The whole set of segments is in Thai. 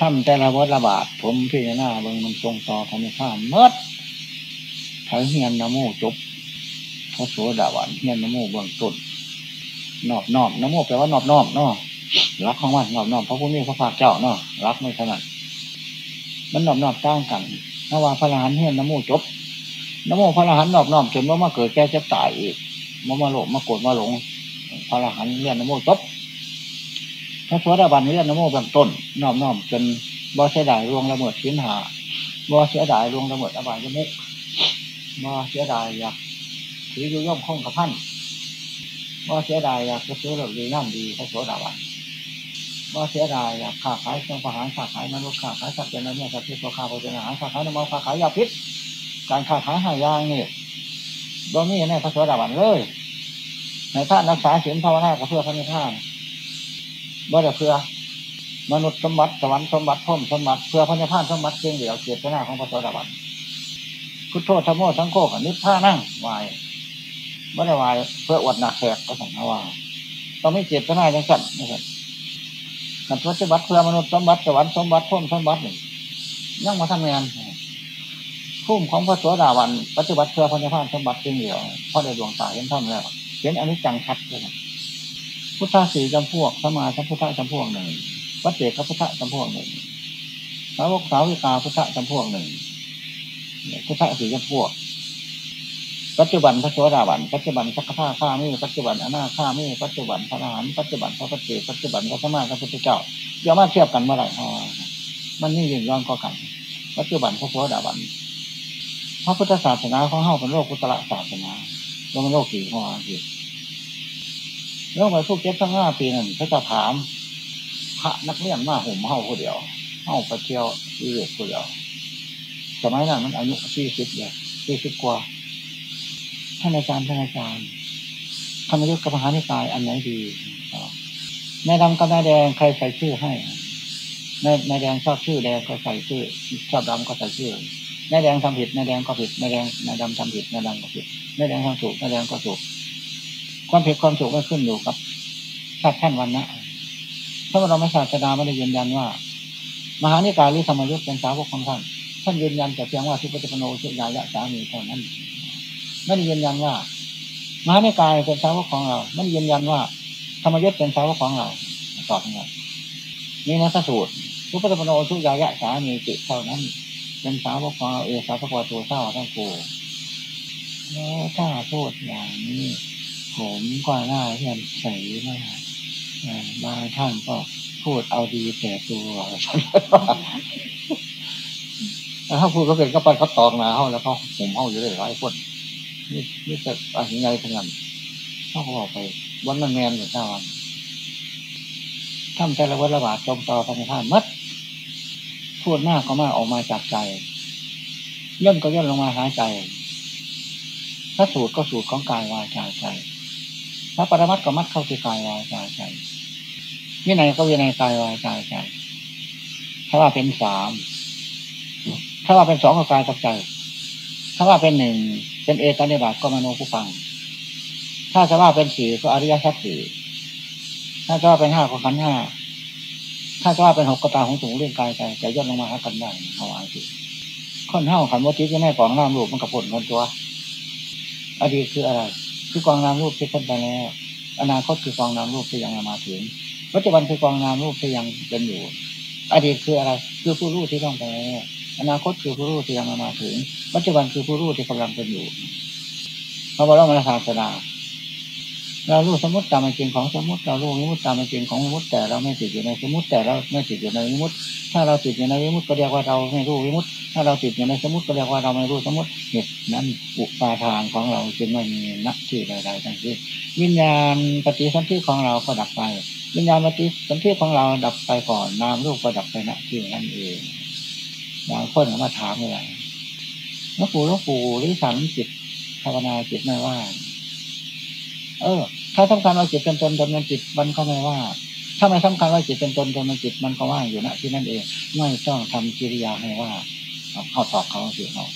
ทำแต่ละวัดระบาดผมพิจารณาเบิ่งมันทรงต่อธรรมชาติเมื่อถ้าเฮียนนโมจบพระโสดาวันเฮียนนโมเบื้องต้นนอบนอบนโมแปลว่านอบนอบนาะรักของมันนอบนอบพระพุทธพระภาคเจ้านาะรักไม่ถนัดมันนอบนอบตั้งกันนว่าพระรหันเฮียนนโมจบนโมพระรหันนอบนอบจนว่ามาเกิดแก่จะตายอีกมามาโลภมาโกรธมาหลง พระรหันเรียนนโมจบ พระสวัสดิบันเรียนนโมเบื้องต้นน้อบนอบจนบ่เสียดายรวงละเมิดชิ้นหาบ่เสียดายรวงละเมิดอบายมุกบ่เสียดายอยากถือยุย่อมคงกับพันบ่เสียดายอยากจะซื้อหรือดีน้ำดีพระสวัสดิบันบ่เสียดายอยากค้าขายเครื่องประหารค้าขายมนุษย์ค้าขายสัตว์เป็นอะไรเนี่ยสัตว์ที่ตัวค้าโภชนาค้าขายน้ำมันค้าขายยาพิษการค้าขายหายางนี่บ่มีในพระสวัสดิบันเลยในท่านรักษาศีลภาวนาก็เพื่อพระนิพพาน บ่ได้เพื่อ มนุษย์สมบัติสวรรค์สมบัติพุ่มสมบัติเพื่อพระนิพพานสมบัติเพียงเดียวเกียรติหน้าของพระสวัสดิบันพุทโธธรรมโอสังโฆกับนิพพานั่งวายบ่ได้วายเพื่ออวดหนักแขกก็สั่งว่าต้องไม่เกียรติหน้าจังสันนี่ครับการปฏิบัติเพื่อมนุษย์สมบัติสวรรค์สมบัติพุ่มสมบัตินี่ยังมาทำงานพุ่มของพระสวัสดิบันปฏิบัติเพื่อพระนิพพานสมบัติเพียงเดียวพอได้ดวงตาเห็นธรรมแล้วเห็นอนนี้จังชัดเลย พุทธะสี่จำพวกสมาสัมพุทธะจำพวกหนึ่งวัดเจกพุทธะจำพวกหนึ่งสาวกสาวิกาพุทธะจำพวกหนึ่งพุทธะสี่จำพวก ปัจจุบันพระโสดาบันปัจจุบันสักข้าข้ามีปัจจุบันอนาข้ามีปัจจุบันพระอรหันต์ปัจจุบันพระปฏิเจปัจจุบันพระสมมาพระพุทธเจ้าอย่ามาเทียบกันเมื่อไหร่พอมันนี่ยิ่งย้อนก็กัน ปัจจุบันพระโสดาบันพระพุทธศาสนาของเฮาเป็นโลกพุทธละศาสนาแล้วมันโลกกี่ข้อกี่ แล้วมาทุกเจ็ดทั้งห้าปีนั่นเขาจะถาม พระนักเรียนมาห่มเฮาคนเดียวเฮาไปเที่ยววิเวกคนเดียวสมัยนั้นมันอายุสี่สิบเลยสี่สิบกว่าท่านอาจารย์ท่านอาจารย์ธรรมยุทธกับมหานิกายอันไหนดีนายดำกับนายแดงใครใส่ชื่อให้นายนายแดงชอบชื่อแดงก็ใส่ชื่อ ชอบดำก็ใส่ชื่อนายแดงทำผิดนายแดงก็ผิดนายแดงนายดำทำผิดนายดำก็ผิดนายแดงทำถูกนายแดงก็ถูก ความผิดความถูกก็ขึ้นอยู่กับชาติแท่นวันนะพระบรมศาสดาไม่ได้ยืนยันว่า มหานิกายหรือธรรมยุทธ์เป็นสาวกของท่าน ท่านยืนยันแต่เพียงว่าทุปฏิปโนสุญายะสามีเท่านั้นไม่ได้ยืนยันว่า มหานิกายเป็นสาวกของเราไม่ได้ยืนยันว่าธรรมยุทธ์เป็นสาวกของเราตอบง่ายนี่นะสูตรทุปฏิปโนสุญายะสามีจิตเท่านั้น เป็นสาวกของเราเอสาวกตัวเศร้าทั้งกูแล้วถ้าพูดอย่างนี้ ผมก็น่าเรียนใสมากบางท่านก็พูดเอาดีแต่ตัวถ้าพูดก็เป็นก็ปันเขาตอกนาเขาแล้วเขาผมเขาอยู่ได้หลายคนนี่นี่จะอะไรไงทั้งนั้นเขาบอกไปวันมันแมนอยู่ท่าวันทำใจละวัดระบาดจมต่อพันธะมัดพูดหน้าก็มาออกมาจากใจย่นก็ย่นลงมาหาใจถ้าสูตรก็สูตรของกายวาจาใจ พระปรมัตก็มัดเข้าที่กายวาจาใจวินัยก็วินัยกายวาจาใจถ้าว่าเป็นสามถ้าว่าเป็นสองก็กายกับใจ ถ้าว่าเป็นหนึ่งเป็นเอตานิบาตก็มโนผู้ฟัง ถ้าจะว่าเป็นสี่ก็อริยสัจสี่ถ้าจะว่าเป็นห้าก็ขันห้าถ้าจะว่าเป็นหกก็ตาของสูงเรื่องกายใจใจย่นลงมาหากันได้เอาอ่านสิคนเท่าขันวัตถิจะแน่กองน้ำรูปมันกับผลคนตัวอดีตคืออะไร คือกองนามรูปที่พ้นไปแล้ว อนาคตคือกองนามรูปที่ยังมาถึงปัจจุบันคือกองนามรูปที่ยังเป็นอยู่ อดีตคืออะไร คือผู้รู้ที่ต้องไปแล้วอนาคตคือผู้รู้ที่ยังมาถึง ปัจจุบันคือผู้รู้ที่กำลังเป็นอยู่พระบรมศาสดา เรารู้สมมติตามเป็นจริงของสมมติเรารู้วิมุตตามเป็นจริงของวิมุตแต่เราไม่ติดอยู่ในสมมติแต่เราไม่ติดอยู่ในวิมุตถ้าเราติดอยู่ในวิมุตก็เรียกว่าเราไม่รู้วิมุตถ้าเราติดอยู่ในสมมติก็เรียกว่าเราไม่รู้สมมติเหตุนั้นอุปาทานของเราจึงไม่มีนักที่ใดๆทั้งสิ้นวิญญาณปฏิสัมพันธ์ของเราก็ดับไป วิญญาณปฏิสัมพันธ์ของเราดับไปก่อนนามรูปก็ดับไปณที่นั่นเองบางคนมาถามเลยหลวงปู่หลวงปู่หรือสันจิตภาวนาจิตไม่ว่าเออ ถ้าสำคัญว่าจิตเป็นตนตนเป็นจิตมันก็ไม่ว่า ถ้าไม่สำคัญว่าจิตเป็นตนตนเป็นจิตมันก็ว่าอยู่ณที่นั่นเอง ไม่ต้องทำกิริยาให้ว่าเขาตอบเขาเสียเขา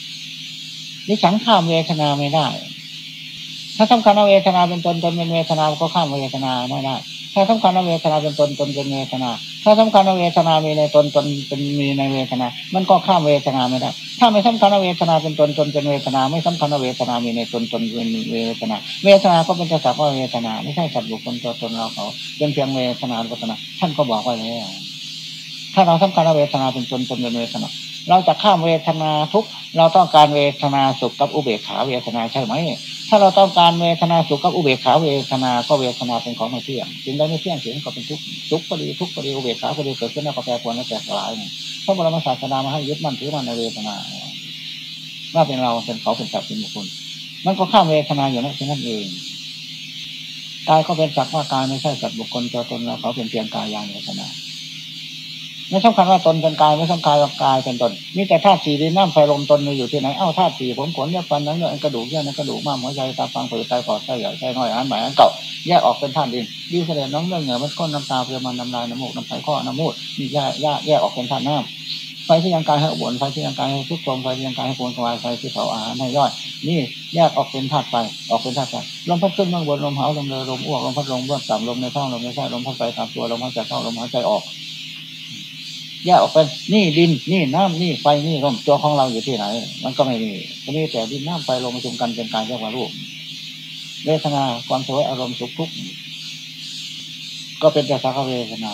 นี่ฉันข้ามเวทนาไม่ได้ ถ้าสำคัญว่าเวทนาเป็นตนตนเป็นเวทนาก็ข้ามเวทนาไม่ได้ ถ้าสำคัญว่าเวทนาเป็นตนตนเป็นเวทนา ถ้าสำคัญว่าเวทนามีในตนตนเป็นมีในเวทนา มันก็ข้ามเวทนาไม่ได้ ถ้าไม่สำคัญว่าเวทนาเป็นตนตนเป็นเวทนา ไม่สำคัญว่าเวทนามีในตนตนเป็นเวทนา เวทนาก็เป็นแต่สักว่าเวทนา ไม่ใช่สัตว์บุคคลตัวตนเราเขา เป็นเพียงเวทนาเวทนา ท่านก็บอกไว้แล้วถ้าเราสำคัญว่าเวทนาเป็นตนตนเป็นเวทนา เราจะข้ามเวทนาทุกเราต้องการเวทนาสุขกับอุเบกขาเวทนาใช่ไหม ถ้าเราต้องการเวทนาสุขกับอุเบกขาเวทนา ก็เวทนาเป็นของไม่เที่ยงจึงได้ไม่เที่ยงเสียงก็เป็นทุกข์ทุกข์ก็ดีทุกข์ก็ดีอุเบกขาก็ดีเกิดขึ้นแล้วก็แปรปรวนแล้วแตกสลายพระบรมศาสดามาให้ยึดมั่นถือมั่นในเวทนาว่าเป็นเราเป็นเขาเป็นสัตว์เป็นบุคคลมันก็ข้ามเวทนาอยู่นั่นนั่นเองกายก็เป็นสักว่ากายไม่ใช่สัตว์บุคคลตัวตนเราเขาเป็นเพียงกายยานเวทนา ไม่สำคัญว่าตนเป็นกายไม่สำคัญว่ากายเป็นตนมีแต่ธาตุสี่ดินน้ำไฟลมตนมีอยู่ที่ไหนเอ้าธาตุสี่ผมขนเนื้อฟันนั้นเนื้อกระดูกเยื่อในกระดูกม้ามหัวใจตาฟังผืดไตปอดไตใหญ่ไตน้อยอันใหม่อันเก่าแยกออกเป็นธาตุดินดีเสด็จน้องเรื่องเหงื่อมันก้นน้ำตาเพื่อมันน้ำลายน้ำมูกน้ำไผ่ข้อน้ำมูดนี่แยกแยกแยกออกเป็นธาตุน้ำไฟที่ยังกายให้อบอุ่นไฟที่ยังกายให้ทุกข์ทมไฟที่ยังกายให้โกนสวายไฟที่เผาอาหารให้ย่อย นี่แยกออกเป็นธาตุไฟออกเป็นธาตุไฟลมพัดขึ้นเบื้องบนลมเหาลมเลอลมอ้วกลมพัดลงเบื้องต่ำลมในท้องลมในไส้ลมพัดไปตามตัวลมหายใจเข้าลมหายใจออก แยกออกเป็นนี่ดินนี่น้ำนี่ไฟนี่ลมตัวของเราอยู่ที่ไหน มันก็ไม่มีก็มีแต่ดินน้ำไฟลมประชุมกันเป็นการเรียกว่ารูปเวทนาความสวยอารมณ์สุขทุกข์ก็เป็นแต่สักเวทนา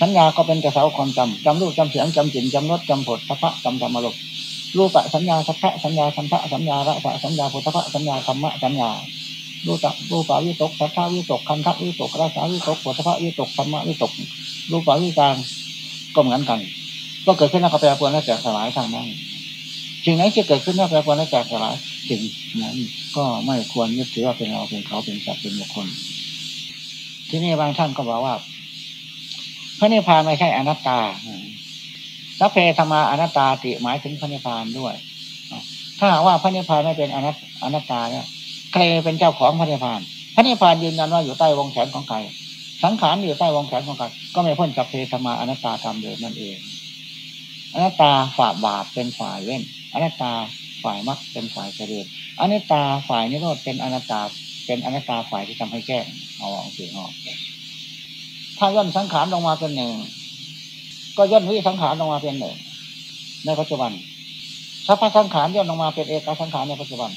สัญญาก็เป็นแต่เสาความจำจำรูปจำเสียงจำกลิ่นจำรสจำผลพระจำธรรมารมรูปะสัญญาสัพพะสัญญาสัมภะสัญญาระสะสัญญาพุทธะสัญญาธรรมะสัญญารูปะรูปะวิตกสัทธาวิตกคันทะวิตกราสาวิตกพุทธะวิตกธรรมะวิตกรูปะวิการ ก็เหมือนกัน ก็เกิดขึ้นแล้วก็แปรปรวนแล้วแตกสลายทางนั้นสิ่งไหนที่เกิดขึ้นแล้วแปรปรวนแล้วแตกสลายสิ่งนั้น ก็ไม่ควรยึดถือว่าเป็นเราเป็นเขาเป็นสัตว์เป็นบุคคล ที่นี่บางท่านก็บอกว่า พระนิพพานไม่ใช่อนัตตาสัพเพธรรมาอนัตตาติหมายถึงพระนิพพานด้วยถ้าว่าพระนิพพานไม่เป็นอนัตอนัตตาเนี่ยใครเป็นเจ้าของพระนิพพาน พระนิพพานยืนยันว่าอยู่ใต้วงแขนของใคร สังขารอยู่ใต้วงแขนของใครก็ไม่พ้นสัพเพธรรมาอนัตตาธรรมเดิมนั่นเอง อนัตตาฝ่าบาปเป็นฝ่ายเว้นอนัตตาฝ่ายมรรคเป็นฝ่ายเจริญอนัตตาฝ่ายนิโรธเป็นอนัตตา เป็นอนัตตาฝ่ายที่ทำให้แก้เอาออกเสียงออกถ้าย่นสังขารลงมาเป็นหนึ่งก็ย่นวิสังขารลงมาเป็นหนึ่งในปัจจุบันสัพพสังขารย่นลงมาเป็นเอกสังขารในปัจจุบัน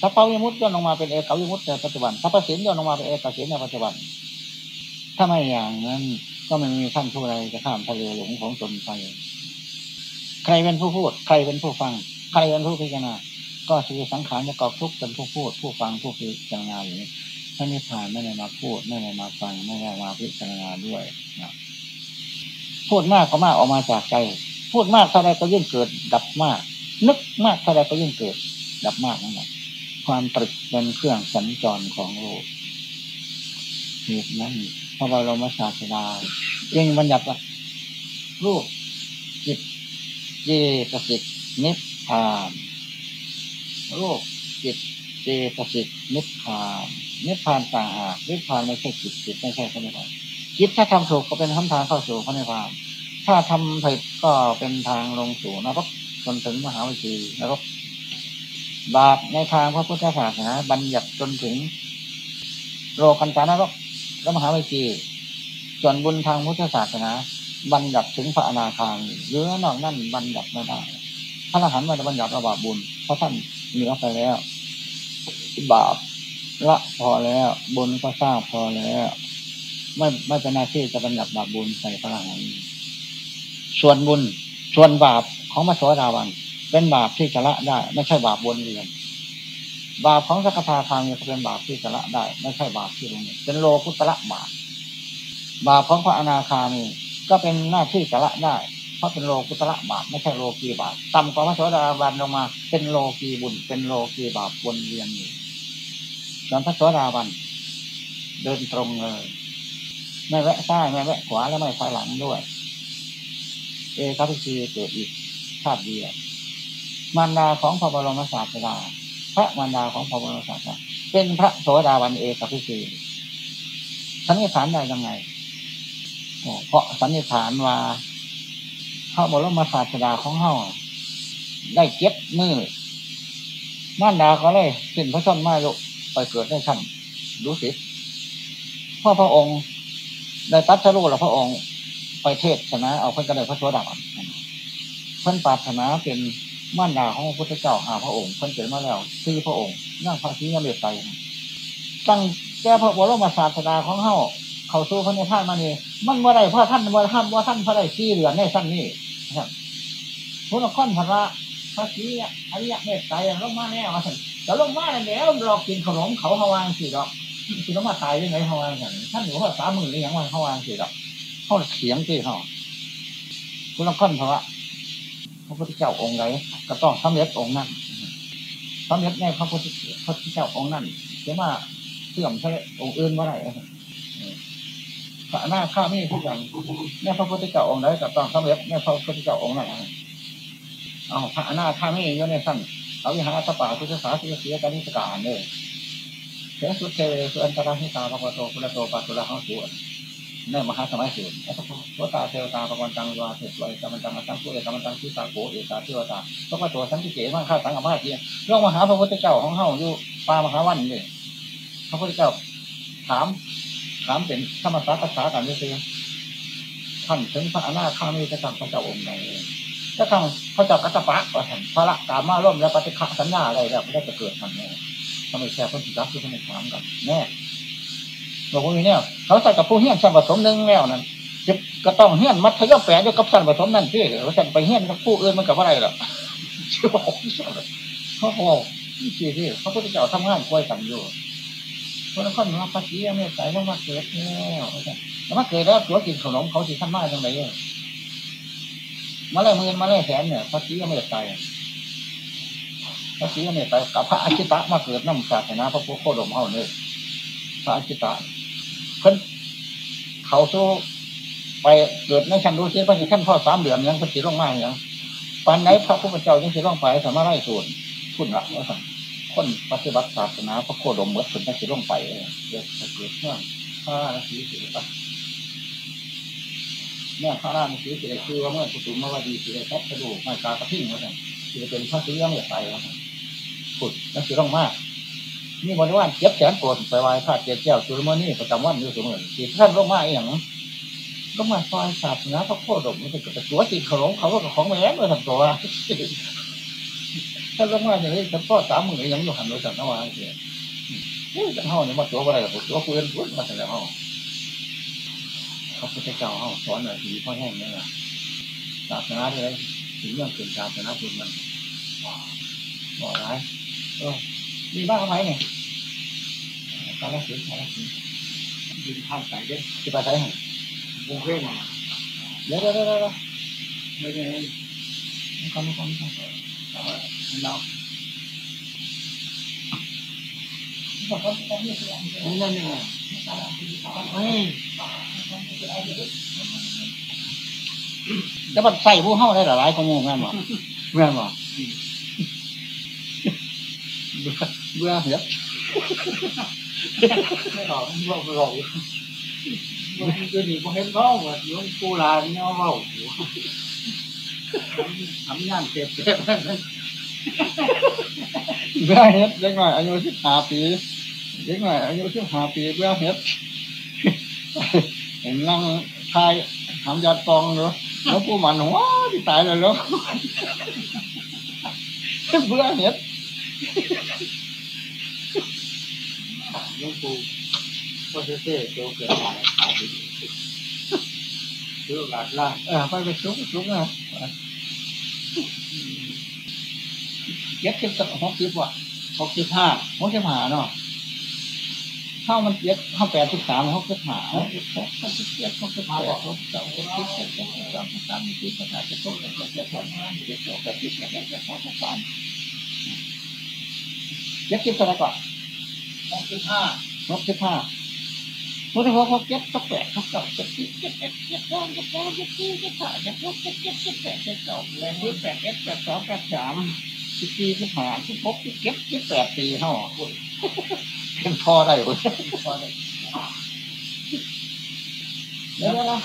สัพพวิมุตย่นลงมาเป็นเอกวิมุตในปัจจุบันสัพพสินย่นลงมาเป็นเอกสินในปัจจุบัน ถ้าไม่อย่างนั้น ก็ไม่มีท่านผู้ใดจะข้ามทะเลหลงของตนไป ใครเป็นผู้พูด ใครเป็นผู้ฟัง ใครเป็นผู้พิจารณา ก็คือสังขารจะกอบทุกข์เป็นผู้พูด ผู้ฟังผู้พิจารณาอย่างนี้ท่านนิพพานไม่ได้มาพูดไม่ได้มาฟังไม่ได้มาพิจารณาด้วยนะพูดมากก็มากออกมาจากใจ พูดมากเท่าไรก็ยิ่งเกิด ดับมาก นึกมากเท่าไรก็ยิ่งเกิด ดับมากนั่นแหละความตรึกเป็นเครื่องสัญจรของโลกเหตุนั้น ระบรมศาสดาจึงบัญญัติรูปจิตเจตสิกนิพพานรูปจิตเจตสิกนิพพานนิพพานต่างหากนิพพานไม่ใช่จิตจิตไม่ใช่พระนิพพานจิตถ้าทำถูกก็เป็นทางเข้าสู่พระนิพพาน ถ้าทำผิดก็เป็นทางลงสู่นรกจนถึงมหาวิชีนรกบาปในทางพระพุทธศาสนาบัญญัติจนถึงโลกันตานรก และมหาวิชีส่วนบุญทางพุทธศาสนาบัญญัติถึงพระอนาคามีเรือนอกนั่นบัญญัติไม่ได้พระอรหันต์ไม่ได้บัญญัติระบาปบุญ เพราะท่านมีออไปแล้ว บาปละพอแล้วบุญก็สร้างพอแล้ว ไม่ไม่เป็นหน้าที่จะบัญญัติบาปบุญใส่พระอรหันต์ส่วนบุญส่วนบาปของมัสวดาวัน เป็นบาปที่จะละได้ ไม่ใช่บาปวนเวียน บาปของสักทาคางเนี่ยเป็นบาปที่จะละได้ ไม่ใช่บาปที่ลงเป็นโลกุตละบาปบาปของพระอนาคามีก็เป็นหน้าที่จะละได้ เพราะเป็นโลกุตละบาปไม่ใช่โลกีบาปต่ำกว่าพระโสดาบันลงมา เป็นโลกีบุญ เป็นโลกีบาปวนเวียนอยู่ส่วนพระโสดาบันเดินตรงเลยไม่แวะซ้ายไม่แวะขวาและไม่ถอยหลังด้วย เอกัพิชีเกิดอีกชาติเดียวมารดาของพระบรมศาสดา พระมารดาของพระบรมศาสดาเป็นพระโสดาบันเอกพิชีสันนิษฐานได้ยังไงเพราะสันนิษฐานว่าพระบรมศาสดาของเฮาได้เก็บมือมารดาก็เลยสิ้นพระชนมาลุไปเกิดได้ชั้นรู้สิพ่อพระองค์ได้ตัดสรุปแล้วพระองค์ไปเทศชนะ เอาเพิ่นก็ได้พระโสดาบันเพิ่อนปรารถนาเป็น ม่านดาของพระพุทธเจ้าหาพระองค์เพิ่นเกิดมาแล้วสี่พระองค์นั่งพระศรียมเมตไตรตั้งแก้พระบรมศาสดาของเฮาเขาสู้พระนิพพานมานี่มันว่าได้พระท่านว่าท่านว่าท่านพระได้สี่เหลือในสั้นนี้ครับพระนครพระพระศีอริยเมตไตรลงมาแน่ว่าท่นแต่ลงมาแล้วเรากินขนมเขาฮาวางสิดอกกินแล้วมาตายยังไงฮาวางกันท่านหนูว่าสามหมื่นหรือยังวันฮาวางสิดอกเขาเถียงที่เขาพระนครพระ ระพุทธเจ้าองค์ไหนก็ต้องสำเร็จองค์นั้นสำเร็จในพระพุทธพระพุทธเจ้าองค์นั้นเสียมาเสื่อมใช่องค์อื่นว่าไรพระหน้าข้ามีผู้กันในพระพุทธเจ้าองค์ไหนก็ต้องสำเร็จในพระพุทธเจ้าองค์นั้นเอาพระหน้าข้ามีอยู่ในสั้นเอาวิหารสปาพุทธศาสนาเสียการนิสการเลยเสียสุดเทวสุอันตรหิตาพระโตพุทธโตปัสสุระหังสวน ในมหาสมัยสูตรพระตาเทวตาพระวันตังวาเทศวายกรรมตังอัตังสุเอกรรมตังทิตาโกเอกาเทวตาพระพุทธตัวสันติเกมาข้าสังฆมาเทียเรื่องมหาพระพุทธเจ้าของเฮาอยู่ปามหาวันนี่พระพุทธเจ้าถาม ถามเป็นธรรมศาสตร์ภาษากันด้วยคือท่านถึงพระอนาคามีจะทำพระเจ้าองค์ไหนถ้าทำพระเจ้ากัตตปะก็ทำพระละกามาร่มแล้วปฏิฆะสัญญาอะไรแล้วก็จะเกิดมันเนี่ยทำไมแค่เพิ่นสิรับคือเพิ่นถามกันแน่ บอกว่าเนี่ยเขาใส่กับผู้เฮี้ยนสันผสมหนึ่งแล้วนั่นจะก็ต้องเฮี้ยนมัธยมแปดด้วยกับสันผสมนั่นที่เขาสันไปเฮี้ยนกับผู้อื่นมันกับอะไรหรอกชื่อบอกเขาบอกนี่สิที่พระพุทธเจ้าทำงานควยกันอยู่คนละคนมาปฏิเมตสายลงมาเกิดแล้วแล้วมาเกิดแล้วตัวกินขนมเขาสิขั้นมากจังไรมาเลยมือมาเลยแสนเนี่ยพระศรีเมตไตรพระศรีเมตไตรกับพระอาชิตะมาเกิดน้ำศาสนาพระพุทธโคดมเฮาเนี่ยพระอาชิตะ เพิ่นเขาสู้ไปเกิดในชั้นรู้ที่พระสิขั้นพ่อสามเดือนยังพระศรีลงมาอย่างปันไหนพระพุทธเจ้ายังสิลงไปสามารถไล่ส่วนคุณละว่าสั่งคนปฏิบัติศาสนาพระโคดมเมื่อถึงพระศรีลงไปเกิดเกิดเมื่อพระราศีสิริเนี่ยพระราศีสิริคือว่าเมื่อสุตุมวดีสิริทัพกระดูกไม่กากระทิ้งว่าสั่งจะเป็นพระศรียังเหลือไปว่าสั่งขุดแล้วสิลงมาก นี่บริวารเจ็บแสนโกรธไปไหว้พระเจ้าแก้วสุรมณีประจำวันอยู่เสมอที่ท่านลงมาอย่างลงมาซอยศาสนาพระโคดมมันจะกระตัวติดขนมเขาก็ของแหวนมาทำตัวท่านลงมาอย่างนี้แต่พ่อสามมือยังอยู่หันโดยสันนวาเสียนี่จะเฮาเนี่ยมาตัวอะไรกับตัวเพื่อนพูดมาแต่แล้วเฮาพระพุทธเจ้าเฮาสอนหน่อยทีพ่อแห้งเนี่ยศาสนาที่ไรถึงเรื่องเกิดศาสนาพุทธมันบอกร้ายเออ มีบ้างไหมเนี่ยการละสิการละสิดินท่ามใส่เด้ที่ไปใส่หันวงเพ่งเดี๋ยวเดี๋ยวเดี๋ยวเดี๋ยวไม่ได้ไม่ทำไม่ทำไม่ทำเรานี่นั่นนี่เฮ้ยแล้วมันใส่ผู้เฮาได้หลายคนแม่นบ่แม่นบ่ เบื่อเหี้ยไม่หรอกไม่หรอกมันจะดีพอเห็นเขาว่าโยมปูลาเนี่ยว่าทำงานเก็บเก็บเบื่อเฮ็ดเด็กหน่อยอายุสิบห้าปีเด็กหน่อยอายุสิบห้าปีเบื่อเฮ็ดเห็นนั่งทายทำยาตองเนาะแล้วผู้มันหัวที่ตายเลยแล้วเบื่อเฮ็ด ลวงปู่พ่อเซ่เจ้าเกิดมาขายซื้อหลาดล่างเออไปไปซุกซุกนะเย็ดขึ้นสักหกสิบว่ะหกสิบห้าหกสิบห้าเนาะเข้ามันเย็ดเข้าแปดสิบสามหกสิบห้าหกสิบหกหกสิบเจ็ดหกสิบแปดหกสิบเก้าหกสิบสิบหกสิบสองหกสิบสามหกสิบห้าสิบหกสิบเจ็ดสิบแปดสิบเก้าแปดสิบแปดสิบเก้าหกสิบสามเย็ดขึ้นเท่าไหร่ก่อน หกสิบห้าหกสิบห้าหกสิบหกหกเจ็ดหกแปดหกเก้าเจ็ดสิบเจ็ดเอ็ดเจ็ดสองเจ็ดสามเจ็ดสี่เจ็ดห้าเจ็ดหกเจ็ดเจ็ดเจ็ดแปดเจ็ดเก้าแปดสิบแปดเอ็ดแปดสองแปดสามสิบสี่สิบห้าสิบหกสิบเจ็ดสิบแปดปีเท่าเป็นพอได้เลยพอได้เดี๋ยวนะ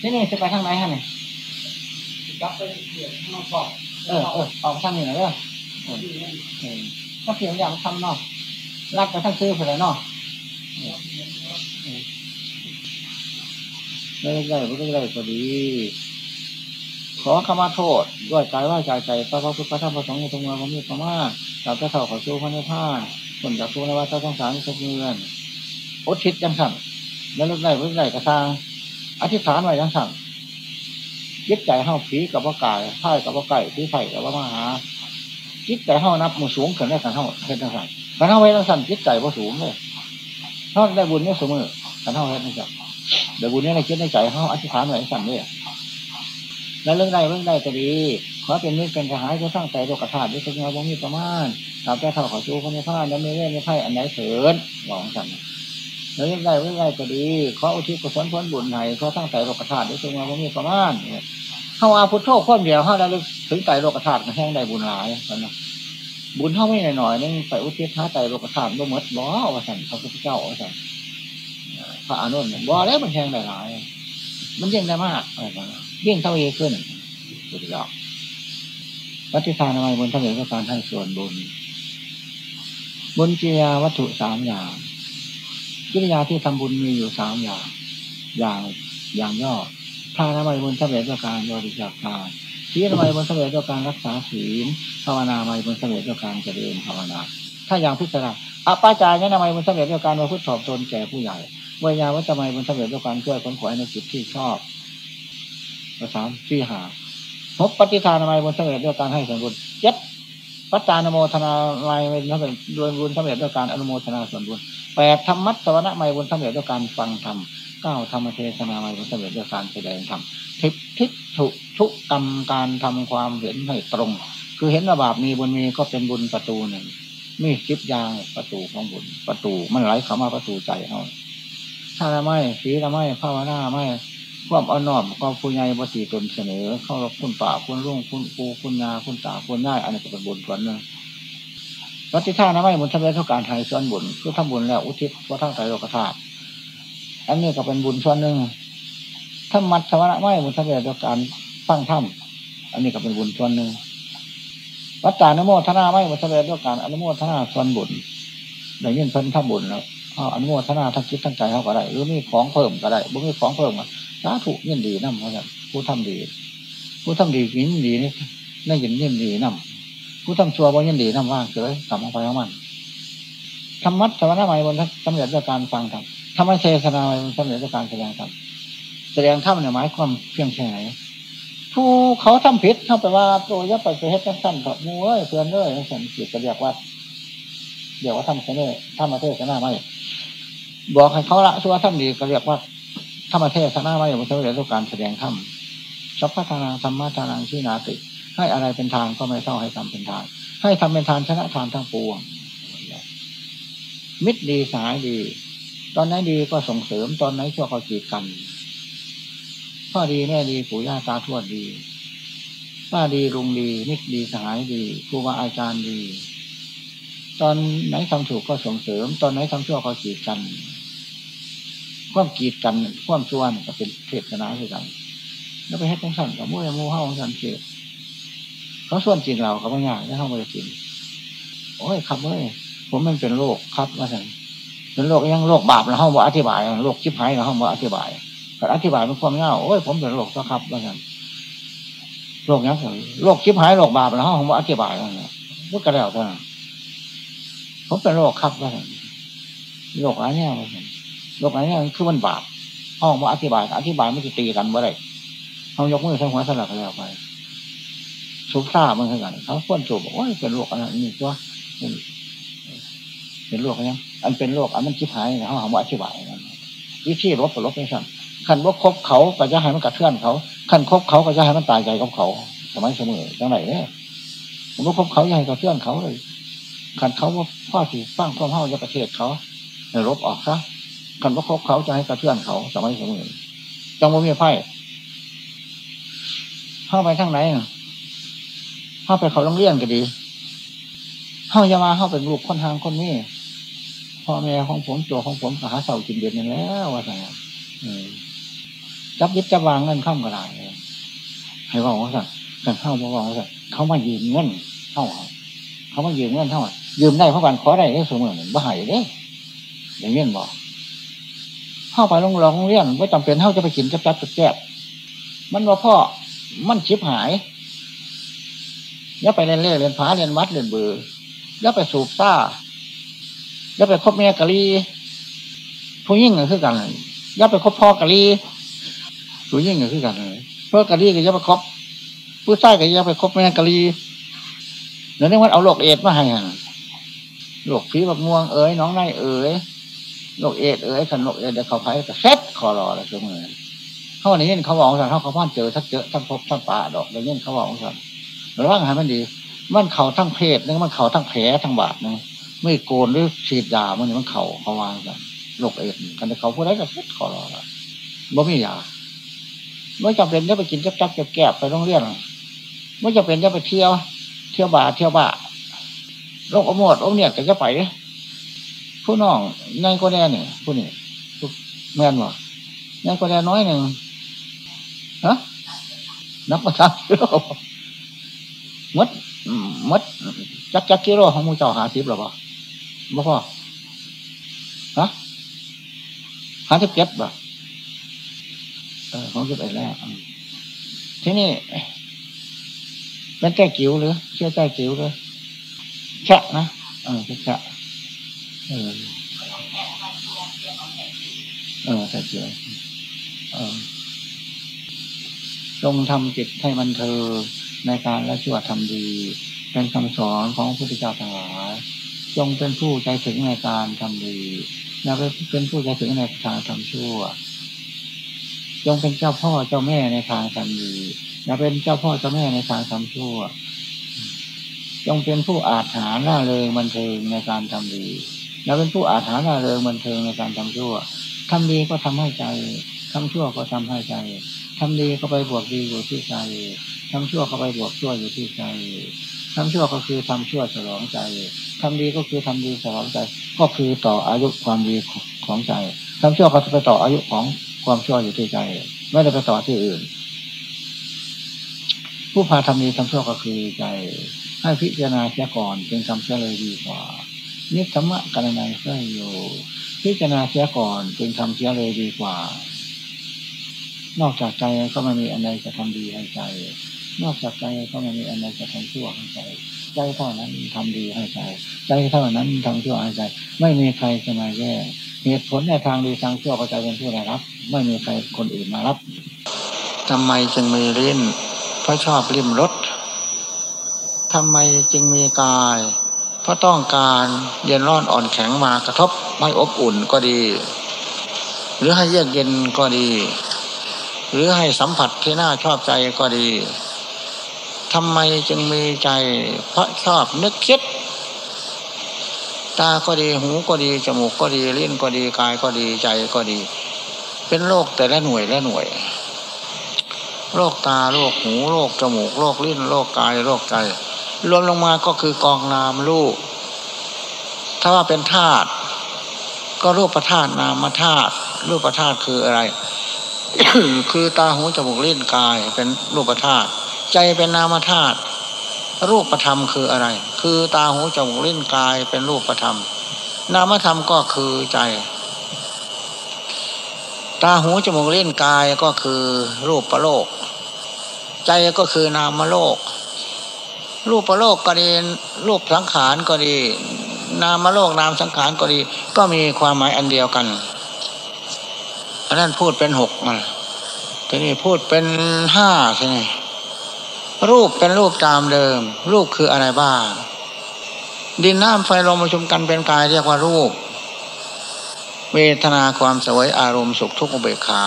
ที่นี่จะไปทางไหนฮะเนี่ยกลับไปเขียนข้างนอกเออเออออกทางนี้หน่อยเด้อเออเออ ก็เสียงอย่างทำเนาะรักไปทั้งซื้อไปเลยเนาะไม่ได้ไม่ได้ก็ดี ขอขมาโทษ ด้วยกายว่าใจใจพระพุทธพระธรรมพระสงฆ์ในตรงนี้มันมีประมาทเราจะเท่าขอสู้พระนิพพานคนจากสู้ในวัฏสงสารทุกเงื่อนอดทิศยังสั่งแล้วลิกได้เลิกได้กระซังอธิษฐานไว้ยังสั่งยึดใจเฮาผีกับว่ากายพ่กับว่าไก่ผีไผ่กับว่ามหา จิตใจเฮานับมือสูงขึ้นได้กันเฮาเฮ็ดจังสั่นกันเฮาไว้จังสั่นจิตใจว่าสูงเลยเฮาได้บุญเนี่ยเสมอกันเฮาเฮ็ดจังสั่นได้บุญเนี่ยในคิดในใจเฮาอธิษฐานไว้จังสั่นเลยแล้วเรื่องใดเรื่องใดก็ดีขอเป็นมิตรเป็นสหายจะสร้างใจโลกธาตุด้วยสักอย่าบ่มีประมาณตามเจ้เท่าขอสู้คนในผ้าแล้วไม่เล่นไม่ไพ่อันไหนเถิดบอกสั่นแล้วเรื่องใดเรื่องใดก็ดีขออุทิศกุศลผลบุญให้ขอสร้างใจโลกธาตุด้วยสักอย่าบ่มีประมาณเเฮาอาพุทโธข้อเดียวเฮาได้ถึงใจโลกธาตุแห้งได้บุญหลายนะบุญเฮาไม่หน่อยนึงไปอุทิศหาใจโลกธาตุบ่มดบ่ว่าสั่นพระพุทธเจ้าว่าสั่นพระอนุนบ่แล้วมันแห้งได้หลาย มันยิ่งได้มากยิ่งเท่าเอขึ้นสุดยอดปฏิทานอะไรบนทั้งเหลือก็การให้ส่วนบุญบุญกิริยาวัตถุสามอย่างกิริยาที่ทำบุญมีอยู่สามอย่าง อย่างอย่างย่อ ทานะไรบนทั้งเหลือก็การบริจาคทานศีลอะไรบนทั้งเหลือก็การรักษาศีลภาวนาอะไรบนทั้งเหลือก็การเจริญภาวนา ถ้าอย่างพิจารณาอปาจายนี่ยทำไมบนทั้งเหลือก็การมาพุทธอบตนแก่ผู้ใหญ่วิยาวัจไมบนทั้งเหลือก็การช่วยคนขวายในจิตที่ชอบประสามสี่หาหกปฏิทานะไรบนสำเร็จด้วยการให้ส่วนบุญเจ็ดปัจจานโมทนาไมเป็นสำเร็จด้วยบุญสำเร็จด้วยการอนุโมทนาส่วนบุญแปดธรรมัสวรรค์ไมบุญสำเร็จด้วยการฟังธรรม เก้าธรรมเทศนาไมบุญสำเร็จด้วยการแสดงธรรมทิพทิศทุทุกกรรมการทำความเห็นให้ตรง คือเห็นว่าบาปมีบุญมีก็เป็นบุญประตูหนึ่งมีสิบยางประตูของบุญประตูมันไหลเข้ามาประตูใจเขาถ้าละไม่สีละไม่ภาวนาไม่ความอ่อนน้อมก็ผู้ใหญ่บติตนเสนอ เข้ารบคุณป่าคุณรุ่งคุณปูคุณยาคุณตาคุณย่ายอันนี้ก็เป็นบุญส่วนหนึ่งรัติท่านะไม่บุญทำได้เท่าการไทยส่วนบุญคือทำบุญแล้วอุทิศพระทั้งใจโลกธาตุ อันนี้ก็เป็นบุญส่วนหนึ่งถ้ามัดสวรรค์ไม่บุญทำได้เท่าการฟังธรรมอันนี้ก็เป็นบุญส่วนหนึ่งวัจจานโมทนาไม่บุญทำได้เท่าการอนุโมทนาส่วนบุญอย่างนี้เพิ่นทำบุญแล้วอนุโมทนาทั้งคิดทั้งใจเขาก็ได้หรือมีของเพิ่มก็ได้บุญมีของเพิ่มมาสาธุยินดีนั่เขาจะผู้ทำดี ผู้ทำดียินดีนี่น่ายินยินดีนั่ผู้ทำชั่วบ่ยินดีนั่ว่างเกิดกลับมาไปของมันธรรมะธรรมะใหม่บนสำเร็จจากการฟังธรรม ธรรมเทศนาใหม่บนสำเร็จจากการแสดงธรรมแสดงธรรมเนี่ยหมายความเพียงแค่ไหนผู้เขาทำผิดเข้าไปว่าตัวยับไปเฮ็ดสั้นๆเถอะมูเอ้ยเพื่อนเอ้ยสันจิตจะเรียกว่า เดี๋ยวว่าทำเสนอทำมาเทศนาไม่บอกให้เขาละชั่วทำดีก็เรียกว่าธรรมเทศนาไม่อย่างเฉพาะเรื่องการแสดงธรรมสัพพทานังธรรมะทานังชื่อนาติ ให้อะไรเป็นทางก็ไม่เท่าให้ทำเป็นทางให้ทำเป็นทานชนะทานทั้งปวง มิตรดีสายดี ตอนไหนดีก็ส่งเสริมตอนไหนชั่วก็กีดกันพ่อดีแม่ดีปู่ย่าตาทวดดีป้าดีลุงดีมิตรดีสหายดีครูบาอาจารย์ดี ตอนไหนทำถูกก็ส่งเสริม ตอนไหนทำชั่วก็กีดกันความกีดกันความชวนก็เป็นเทศนาคือกัน แล้วไปให้ทั้งสั่นกับมั่วมูเฮ้าของสั่นเสียเขาส่วนจริงเราเขาไม่ยากไม่เข้ามาจริงโอ้ยครับเว้ยผมมันเป็นโรคครับว่าสั่น เป็นโรคยังโรคบาปเราห้องบ่อธิบายโรคชิบหายเราห้องบ่อธิบายแต่อธิบายเป็นความเงาโอ้ยผมเป็นโรคก็ครับว่าสั่นโรคยังโรคชิบหายโรคบาปเราห้องบ่อธิบายว่าสั่นพูดกระเดาเท่านั้นผมเป็นโรคครับว่าสั่นโรคอะไรเนี่ยว่าสั่นโลกไหนเนี่ยคือมันบาปห้องมาอธิบาย อธิบายไม่จะตีกันว่าไรเขายกมือใส่หัวสลักแล้วไปสุขซ่ามันคือกันเขาพ้นสูบบอกว่าเป็นโรคอะไรนี่ตัวเป็นโรคอะไร อันเป็นโรคอันมันชิบหายเขาหาว่าอธิบายวิธีลบกับลบไม่สั่นขันว่าคบเขาก็จะให้มันกระเทือนเขาขันคบเขาก็จะให้มันตายใจกับเขาสมัยเสมอจังไหนเนี่ยผมว่าคบเขาจะใหญ่กระเทือนเขาเลยขันเขาว่าพ่อสีฟังพ่อเฮาจะประเทศเขาลบออกซะคันว่าคบเขาจะให้กระเทือนเขาสมัยสมัยจังว่ามีไพ่เข้าไปทางไหนเข้าไปเขาต้องเลี้ยงก็ดีเข้าจะมาเข้าเป็นลูกคนทางคนนี้ พ่อแม่ของผมตัวของผมหาเสากินเดือนนึงแล้วว่าไงจับยึดจับวางเงินข้ามกระดาษให้บอกว่าสั่งกันเข้าบอกว่าสั่งเขามายืมเงินเข้าเขามายืมเงินเท่ายืมได้เพราะการขอได้ได้เสมอบ่หายเด้อย่างนี้บอกเเข้าไปโรงโรงเรียนว่าจำเป็นเข้าจะไปกินจับจับจับแจบมันว่าพ่อมันชิบหายอย่าไปเล่นเล่เรียนผาเรียนวัดเรียนเบืออย่าไปสูบซ่า อย่าไปคบเมียกะลีผู้ยิ่งก็คือกันอย่าไปคบพ่อกะลีผู้ยิ่งก็คือกันเลยเพื่อกะลีก็อย่าไปคบผู้ใต้ก็อย่าไปคบเมียกะลีเดี๋ยวนี้มันเอาโรคเอดมาให้โรคผีแบบม่วงเอ๋ยน้องนายเอ๋ยโรคเอดเอ๋ยขันโรคเอดเดี๋ยวเขาไพ่จะเซ็ตคอรอเลยเสมอเขาวันนี้เขาบอกว่าเขาเขาพ่านเจอทักเจอทั้งพบทั้งป่าดอกเดี๋ยวนี้เขาบอกว่าระวังให้มันดี มันเข่าทั้งเพศนึงมันเข่าทั้งแผลทั้งบาดนึง ไม่โกนหรือฉีดยามันมันเข่าเขาวางกันโรคเอดกันเขาพูดได้ก็เซ็ตคอรอละบ่มียาไม่จำเป็นจะไปกินจับจับแกบไปโรงเรียนไม่จำเป็นจะไปเที่ยว เที่ยวบาเที่ยวบาโรคอมดอมเนี่ยก็จะไปผู้น้องนายก็แน่เนี่ยผู้นี่แม่นวะนายก็แน่น้อยหนึ่งฮะนับมาทำกิโลมัดมัดจักจักกิโลของมูเจ้าหาสิบหรอปะ บ่พอฮะหาสิบเจ็ดบ่เออของสิบเอ็ดแล้วทีนี้เป็นแก้กิ้วหรือเชื่อแก้กิ้วหรือชะนะเออชะเออเออแต่เจอเออจงทำจิตให้มันเธอในการละชั่วทำดี เป็นคำสอนของพุทธเจ้าทั้งหลาย จงเป็นผู้ใจถึงในการทำดีอย่าเป็นผู้ใจถึงในทางทำชั่ว จงเป็นเจ้าพ่อเจ้าแม่ในทางทำดีอย่าเป็นเจ้าพ่อเจ้าแม่ในทางทำชั่ว จงเป็นผู้อาจหาล่าเริงบันเทิงในการทำดีอย่าเป็นผู้อาจหาล่าเริงบันเทิงในการทำชั่วทำดีก็ทำให้ใจทำชั่วก็ทำให้ใจทำดีก็ไปบวกดีอยู่ที่ใจทำชั่วก็ไปบวกชั่วอยู่ที่ใจ ทำชั่วก็คือทำชั่วฉลองใจทำดีก็คือทำดีฉลองใจ ก็คือต่ออายุความดีของใจทำชั่วก็จะไปต่ออายุของความชั่วอยู่ที่ใจ ไม่ได้ไปต่อที่อื่น ผู้พาทำดีทำชั่วก็คือใจ ให้พิจารณาเสียก่อนจึงทำเสียเลยดีกว่านิสมะกันนัยเสียอยู่ พิจารณาเสียก่อนจึงทำเสียเลยดีกว่า นอกจากใจก็ไม่มีอะไรจะทำดีให้ใจ นอกจากใจก็ไม่มีอะไรจะทำชั่วให้ใจใจเท่านั้นทำดีให้ใจใจเท่านั้นทำชั่วให้ใจ ไม่มีใครจะมาแย่เหตุผลในทางดีทางชั่วก็ใจเป็นผู้ได้รับ ไม่มีใครคนอื่นมารับทำไมจึงมีลิ้นเพราะชอบริมรสทำไมจึงมีกายเพราะต้องการเย็นร้อนอ่อนแข็งมากระทบไม่อบอุ่นก็ดี หรือให้เยือกเย็นก็ดี หรือให้สัมผัสที่น่าชอบใจก็ดี ทำไมจึงมีใจ เพราะชอบนึกคิด ตาก็ดีหูก็ดี จมูกก็ดีลิ้นก็ดีกายก็ดีใจก็ดี เป็นโรคแต่ละหน่วยละหน่วยโรคตาโรคหูโรคจมูกโรคลิ้นโรคกายโรคใจ รวมลงมาก็คือกองนามรูป ถ้าว่าเป็นธาตุก็รูปประธาตุนามธาตุรูปประธาตุคืออะไร คือตาหูจมูกลิ้นกายเป็นรูปธาตุ ใจเป็นนามธาตุรูปธรรมคืออะไร คือตาหูจมูกลิ้นกายเป็นรูปธรรม นามธรรมก็คือใจ ตาหูจมูกลิ้นกายก็คือรูปประโลก ใจก็คือนามโลก รูปประโลกก็ดีรูปสังขารก็ดี นามโลกนามสังขารก็ดี ก็มีความหมายอันเดียวกันอันนั้นพูดเป็นหกมาทีนี้พูดเป็นห้าใช่ไหม รูปเป็นรูปตามเดิม รูปคืออะไรบ้าง ดินน้ำไฟลมประชุมกันเป็นกายเรียกว่ารูป เวทนาความสวยอารมณ์สุขทุกข์อุเบกขา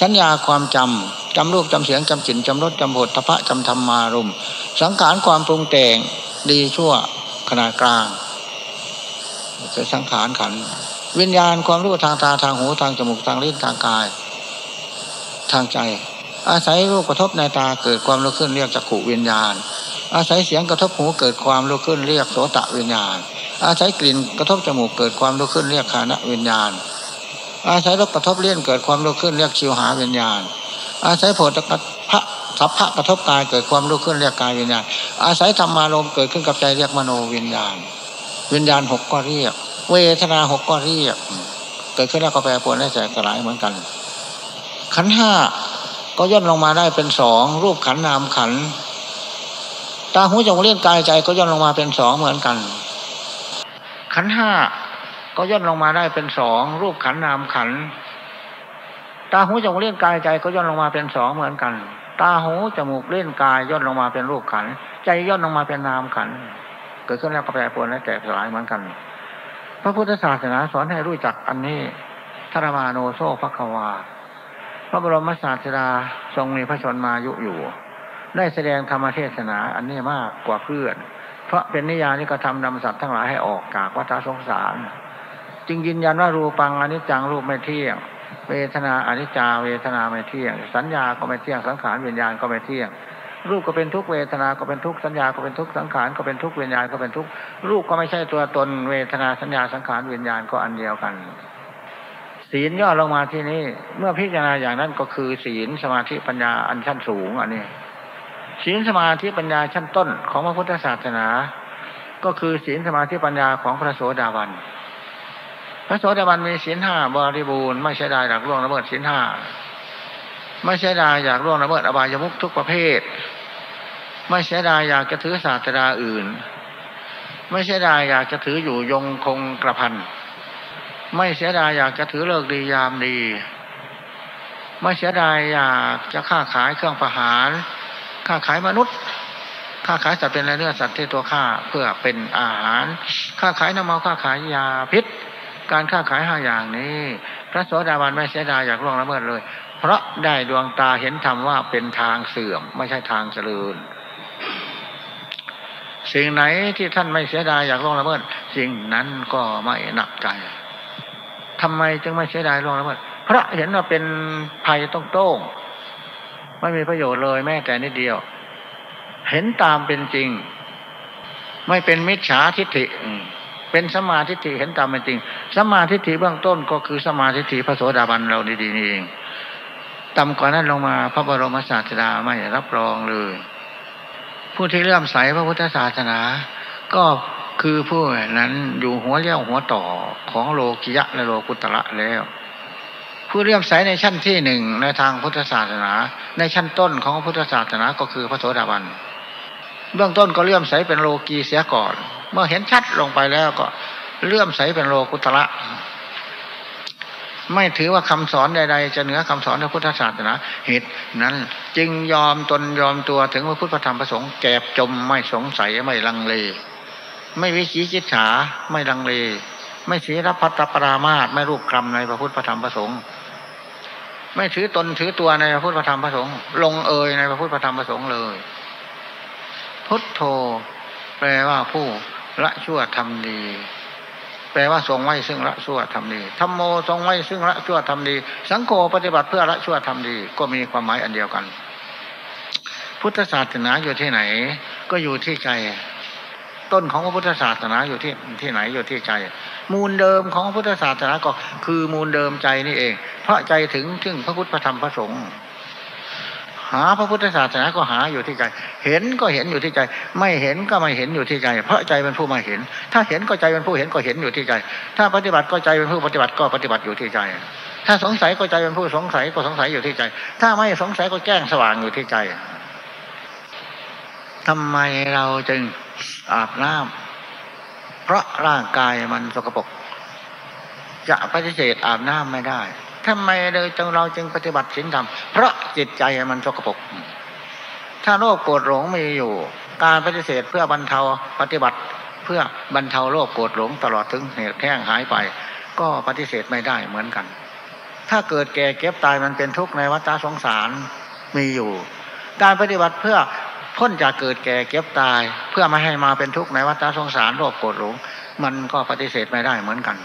สัญญาความจำจำรูปจำเสียงจำกลิ่นจำรสจำบททพะจำธรรมารมสังขารความปรุงแต่งดีชั่วขนาดกลางเป็นสังขารขัน วิญญาณความรู้ทางตาทางหูทางจมูกทางลิ้นทางกาย ทางใจ อาศัยรูปกระทบในตาเกิดความรู้ขึ้นเรียกจักขุวิญญาณ อาศัยเสียงกระทบหูเกิดความรู้ขึ้นเรียกโสตะวิญญาณ อาศัยกลิ่นกระทบจมูกเกิดความรู้ขึ้นเรียกคานะวิญญาณ อาศัยรสกระทบเลี้ยนเกิดความรู้ขึ้นเรียกชิวหาวิญญาณ อาศัยโผฏฐะพระสัพพะกระทบกายเกิดความรู้ขึ้นเรียกกายวิญญาณ อาศัยธรรมารมเกิดขึ้นกับใจเรียกมโนวิญญาณ วิญญาณหกก็เรียก เวทนาหกก็เรียก เกิดขึ้นแล้วก็แปรปรวนได้แตกสลายเหมือนกัน ขันห้า ก็ย่นลงมาได้เป็นสองรูปขันนามขันตาหูจมูกเลี้ยงกายใจก็ย่นลงมาเป็นสองเหมือนกัน ขันห้าก็ย่นลงมาได้เป็นสองรูปขันนามขันตาหูจมูกเลี้ยงกายใจก็ย่นลงมาเป็นสองเหมือนกัน ตาหูจมูกเลี้ยงกายย่นลงมาเป็นรูปขัน ใจย่นลงมาเป็นนามขันเกิดขึ้นแล้วก็แปรปรวนและแตกสลายเหมือนกัน พระพุทธศาสนาสอนให้รู้จักอันนี้ธรมาโนโซภควา พระบรมศาสดาทรงมีพระชนมายุอยู่ ได้แสดงธรรมเทศนาอันนี้มากกว่าเพื่อน เพราะเป็นนิยานิกระทำนำสัตว์ทั้งหลายให้ออกจากวัฏสงสาร จึงยืนยันว่ารูปังอนิจจังรูปไม่เที่ยง เวทนาอนิจจาเวทนาไม่เที่ยง สัญญาก็ไม่เที่ยงสังขารวิญญาณก็ไม่เที่ยง รูปก็เป็นทุกเวทนาก็เป็นทุกสัญญาก็เป็นทุกสังขารก็เป็นทุกวิญญาณก็เป็นทุกรูปก็ไม่ใช่ตัวตน เวทนาสัญญาสังขารวิญญาณก็อันเดียวกัน ศีลย่อลงมาที่นี่เมื่อพิจารณาอย่างนั้นก็คือศีลสมาธิปัญญาอันชั้นสูงอันนี้ศีลสมาธิปัญญาชั้นต้นของพระพุทธศาสนา ก็คือศีลสมาธิปัญญาของพระโสดาบัน พระโสดาบันมีศีลห้าบริบูรณ์ไม่ใช่ได้หลักล่วงละเมิดศีลห้าไม่ใช่ได้อยากล่วงละเมิดอบายมุขทุกประเภท ไม่เสียดายอยากจะถือศาสดาอื่น ไม่เสียดายอยากจะถืออยู่ยงคงกระพัน ไม่เสียดายอยากจะถือเลิกดียามดี ไม่เสียดายอยากจะค้าขายเครื่องประหารค้าขายมนุษย์ค้าขายสัตว์เป็นอะไรเนื้อสัตว์ที่ตัวฆ่าเพื่อเป็นอาหารค้าขายน้ำมันค้าขายยาพิษ การค้าขายห้าอย่างนี้ พระโสดาบันไม่เสียดายอยากล่วงละเมิดเลย เพราะได้ดวงตาเห็นธรรมว่าเป็นทางเสื่อม ไม่ใช่ทางเจริญสิ่งไหนที่ท่านไม่เสียดายอยากล่วงละเมิด สิ่งนั้นก็ไม่หนักใจ ทำไมจึงไม่เสียดายล่วงละเมิดเพราะเห็นว่าเป็นภัยต้องโต้งไม่มีประโยชน์เลยแม้แต่นิดเดียว เห็นตามเป็นจริง ไม่เป็นมิจฉาทิฏฐิเป็นสมาธิฏฐิเห็นตามเป็นจริงสมาธิฏฐิเบื้องต้นก็คือสมาธิฏฐิพระโสดาบันเราดีๆนี่เองต่ำกว่านั้นลงมาพระบรมศาสดาไม่รับรองเลย ผู้ที่เลื่อมใสพระพุทธศาสนา ก็ คือผู้นั้นอยู่หัวเลี้ยวหัวต่อของโลกิยะและโลกุตระแล้ว ผู้เลื่อมใสในชั้นที่หนึ่งในทางพุทธศาสนา ในชั้นต้นของพุทธศาสนาก็คือพระโสดาบันเบื้องต้นก็เลื่อมใสเป็นโลกีเสียก่อน เมื่อเห็นชัดลงไปแล้วก็เลื่อมใสเป็นโลกุตระไม่ถือว่าคำสอนใด ๆ จะเหนือคำสอนพระพุทธศาสนาเหตุนั้น จึงยอมตนยอมตัวถึงพระพุทธธรรมประสงค์แกบจมไม่สงสัยไม่ลังเล ไม่วิจิจิตฉาไม่ลังเล ไม่ศีรพัตปรามาตไม่รูปคำในพระพุทธธรรมประสงค์ไม่ถือตนถือตัวในพระพุทธธรรมประสงค์ลงเอยในพระพุทธธรรมประสงค์เลย พุทโธ แปลว่าผู้ละชั่วทำดี แปลว่าทรงไว้ซึ่งละชั่วทำดีธรรมโมทรงไว้ซึ่งละชั่วทำดี สังโฆปฏิบัติเพื่อละชั่วทำดี ก็มีความหมายอันเดียวกัน พุทธศาสนาอยู่ที่ไหน ก็อยู่ที่ใจ ต้นของพระพุทธศาสนาอยู่ที่ที่ไหนอยู่ที่ใจ มูลเดิมของพระพุทธศาสนาก็คือมูลเดิมใจนี่เอง เพราะใจถึงถึงพระพุทธพระธรรมพระสงฆ์หาพระพุทธศาสนาก็หาอยู่ที่ใจ เห็นก็เห็นอยู่ที่ใจ ไม่เห็นก็ไม่เห็นอยู่ที่ใจ เพราะใจเป็นผู้มาเห็น ถ้าเห็นก็ใจเป็นผู้เห็นก็เห็นอยู่ที่ใจ ถ้าปฏิบัติก็ใจเป็นผู้ปฏิบัติก็ปฏิบัติอยู่ที่ใจ ถ้าสงสัยก็ใจเป็นผู้สงสัยก็สงสัยอยู่ที่ใจ ถ้าไม่สงสัยก็แจ้งสว่างอยู่ที่ใจ ทำไมเราจึงอาบน้ำเพราะร่างกายมันสกปรกจะปฏิเสธอาบน้ำไม่ได้ทำไมเลยจึงเราจึงปฏิบัติศีลธรรมเพราะจิตใจมันสกปรกถ้าโรคปวดหลงมีอยู่ การปฏิเสธเพื่อบรรเทาปฏิบัติเพื่อบรรเทาโรคปวดหลงตลอดถึงเหตุแห้งหายไป ก็ปฏิเสธไม่ได้เหมือนกัน ถ้าเกิดแก่เก็บตายมันเป็นทุกข์ในวัฏสงสารมีอยู่ การปฏิบัติเพื่อ พ้นจากเกิดแก่เก็บตาย เพื่อไม่ให้มาเป็นทุกข์ในวัฏสงสารโรคโกรธหลงมันก็ปฏิเสธไม่ได้เหมือนกัน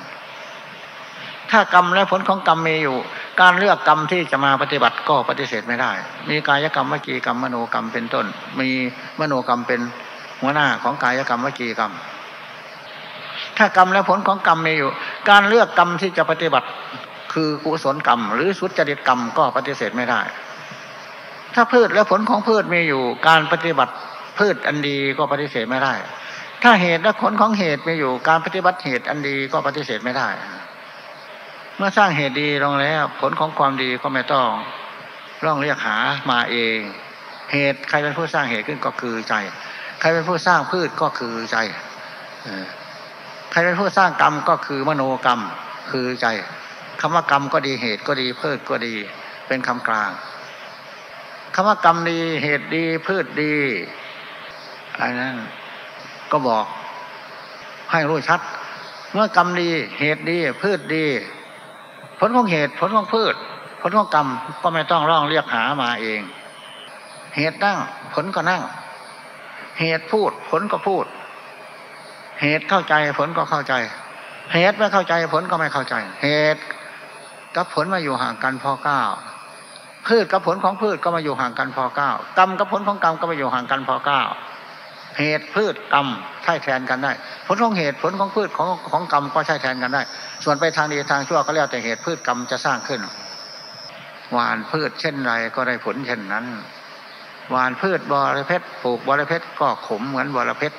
ถ้ากรรมและผลของกรรมมีอยู่ การเลือกกรรมที่จะมาปฏิบัติก็ปฏิเสธไม่ได้ มีกายกรรมวจีกรรมมโนกรรมเป็นต้น มีมโนกรรมเป็นหัวหน้าของกายกรรมวจีกรรม ถ้ากรรมและผลของกรรมมีอยู่ การเลือกกรรมที่จะปฏิบัติคือกุศลกรรม หรือสุจริตกรรมก็ปฏิเสธไม่ได้ ถ้าพืชและผลของพืชมีอยู่ การปฏิบัติพืชอันดีก็ปฏิเสธไม่ได้ ถ้าเหตุและผลของเหตุมีอยู่ การปฏิบัติเหตุอันดีก็ปฏิเสธไม่ได้ เมื่อสร้างเหตุดีลงแล้ว ผลของความดีก็ไม่ต้องร่องเรียกหามาเอง เหตุใครเป็นผู้สร้างเหตุขึ้นก็คือใจ ใครเป็นผู้สร้างพืชก็คือใจใครเป็นผู้สร้างกรรมก็คือมโนกรรมคือใจคำว่ากรรมก็ดีเหตุก็ดีพืชก็ดี เป็นคำกลาง คำว่ากรรมดีเหตุดีพืชดีอันนั้นก็บอกให้รู้ชัด เมื่อกรรมดีเหตุดี พืชดี ผลของเหตุผลของพืช ผลของกรรมก็ไม่ต้องร้องเรียกหามาเอง เหตุนั่ง ผลก็นั่ง เหตุพูด ผลก็พูด เหตุเข้าใจผลก็เข้าใจ เหตุไม่เข้าใจผลก็ไม่เข้าใจ เหตุกับผลมาอยู่ห่างกันพอเก้า พืชกับผลของพืชก็มาอยู่ห่างกันพอเก้ากรรมกับผลของกรรมก็มาอยู่ห่างกันพอเก้าเหตุพืชกรรมใช่แทนกันได้ ผลของเหตุผลของพืชของของกรรมก็ใช่แทนกันได้ ส่วนไปทางดีทางชั่วก็แล้วแต่เหตุพืชกรรมจะสร้างขึ้นหวานพืชเช่นไรก็ได้ผลเช่นนั้นหวานพืชบอระเพ็ดปลูกบอระเพ็ดก็ขมเหมือนบอระเพ็ด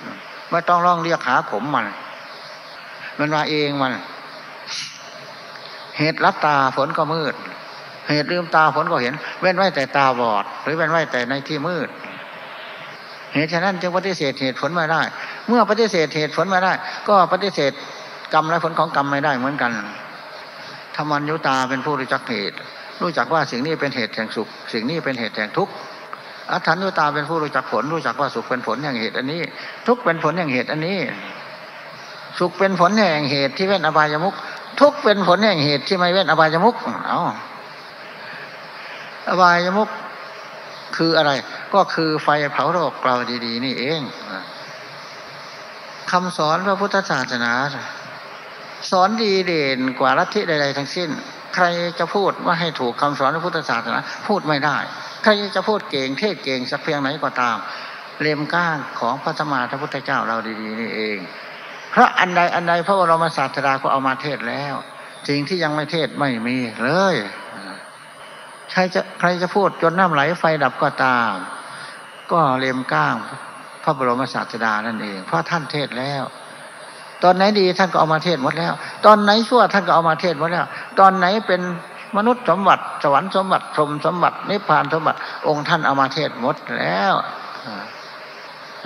ไม่ต้องร้องเรียกหาขมมัน มันมาเองมัน เหตุรับตาฝนก็มืด เหตุลืมตาฝนก็เห็น เว้นไว้แต่ตาบอด หรือเว้นไว้แต่ในที่มืด เหตุฉะนั้นจึงปฏิเสธเหตุผลไม่ได้ เมื่อปฏิเสธเหตุผลไม่ได้ ก็ปฏิเสธกรรมและผลของกรรมไม่ได้เหมือนกันธรรมัญยุตาเป็นผู้รู้จักเหตุ รู้จักว่าสิ่งนี้เป็นเหตุแห่งสุข สิ่งนี้เป็นเหตุแห่งทุกข์อัฏฐานุตาเป็นผู้รู้จักผล รู้จักว่าสุขเป็นผลแห่งเหตุอันนี้ ทุกข์เป็นผลแห่งเหตุอันนี้ สุขเป็นผลแห่งเหตุที่เว้นอบายมุขทุกข์เป็นผลแห่งเหตุที่ไม่เว้นอบายมุขเอา อบายมุขคืออะไร ก็คือไฟเผาโลกเราดีๆ นี่เองคำสอนพระพุทธศาสนา สอนดีเด่นกว่าลัทธิใดๆทั้งสิ้น ใครจะพูดว่าให้ถูกคำสอนพระพุทธศาสนา พูดไม่ได้ ใครจะพูดเก่งเทศเก่งสักเพียงไหนก็ตามเล่มก้างของพระสมมาพระพุทธเจ้าเราดีๆ นี่เองเพราะอันใดอันใดพระบรมศาสดาก็เอามาเทศแล้วสิ่งที่ยังไม่เทศไม่มีเลย ใครจะใครจะพูดจนน้ำไหลไฟดับก็ตาม ก็เล่มก้างพระบรมศาสดานั่นเอง เพราะท่านเทศแล้ว ตอนไหนดีท่านก็เอามาเทศหมดแล้ว ตอนไหนชั่วท่านก็เอามาเทศหมดแล้ว ตอนไหนเป็นมนุษย์สมบัติสวรรค์สมบัติพรหมสมบัตินิพพานสมบัติ องค์ท่านเอามาเทศหมดแล้ว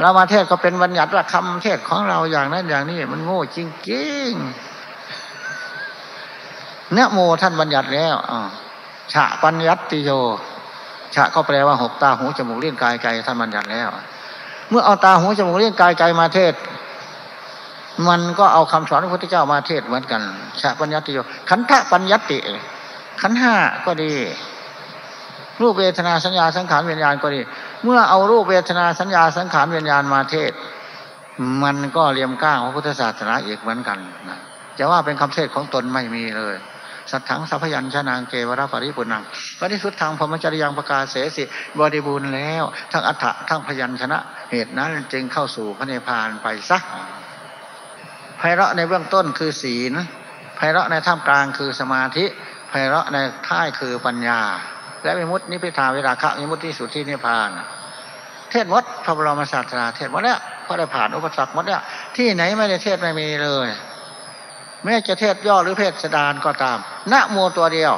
เรามาเทศก็เป็นบัญญัติว่าคำเทศของเราอย่างนั้นอย่างนี้มันโง่จริงๆเนื้อโมท่านบัญญัติแล้ว ฉะปัญญัติโยฉะก็แปลว่าหกตาหูจมูกเลี้ยงกายใจท่านบัญญัติแล้ว เมื่อเอาตาหูจมูกเลี้ยงกายใจมาเทศ มันก็เอาคำสอนพระพุทธเจ้ามาเทศเหมือนกันฉะปัญญัติโยขันธปัญญัติ ขันห้าก็ดี รูปเวทนาสัญญาสังขารวิญญาณก็ดี เมื่อเอารูปเวทนาสัญญาสังขารวิญญาณมาเทศ มันก็เลียมก้างพระพุทธศาสนาอีกเหมือนกันนะจะว่าเป็นคำเทศของตนไม่มีเลย สัทถังสัพยัญชนางเกวรปริปุนังปฏิสุทธังพรมจริยังประกาศเสสิบริบูรณ์แล้ว ทั้งอัฏฐะทั้งพยัญชนะ เหตุนั้นจึงเข้าสู่พระนิพพานไปสักไพเราะในเบื้องต้นคือศีลไพเราะในท่ามกลางคือสมาธิไพเราะในท้ายคือปัญญา และมิมุตินิพพิทาเวลาคะมิมุติสุที่นิพพาน เทศวัดพระบรมศาสดาเทศวัดแล้วพระได้ผ่านอุปสรรควัดแล้วที่ไหนไม่ได้เทศไม่มีเลย แม้จะเทศย่อหรือเพศสดานก็ตามนะโมตัวเดียว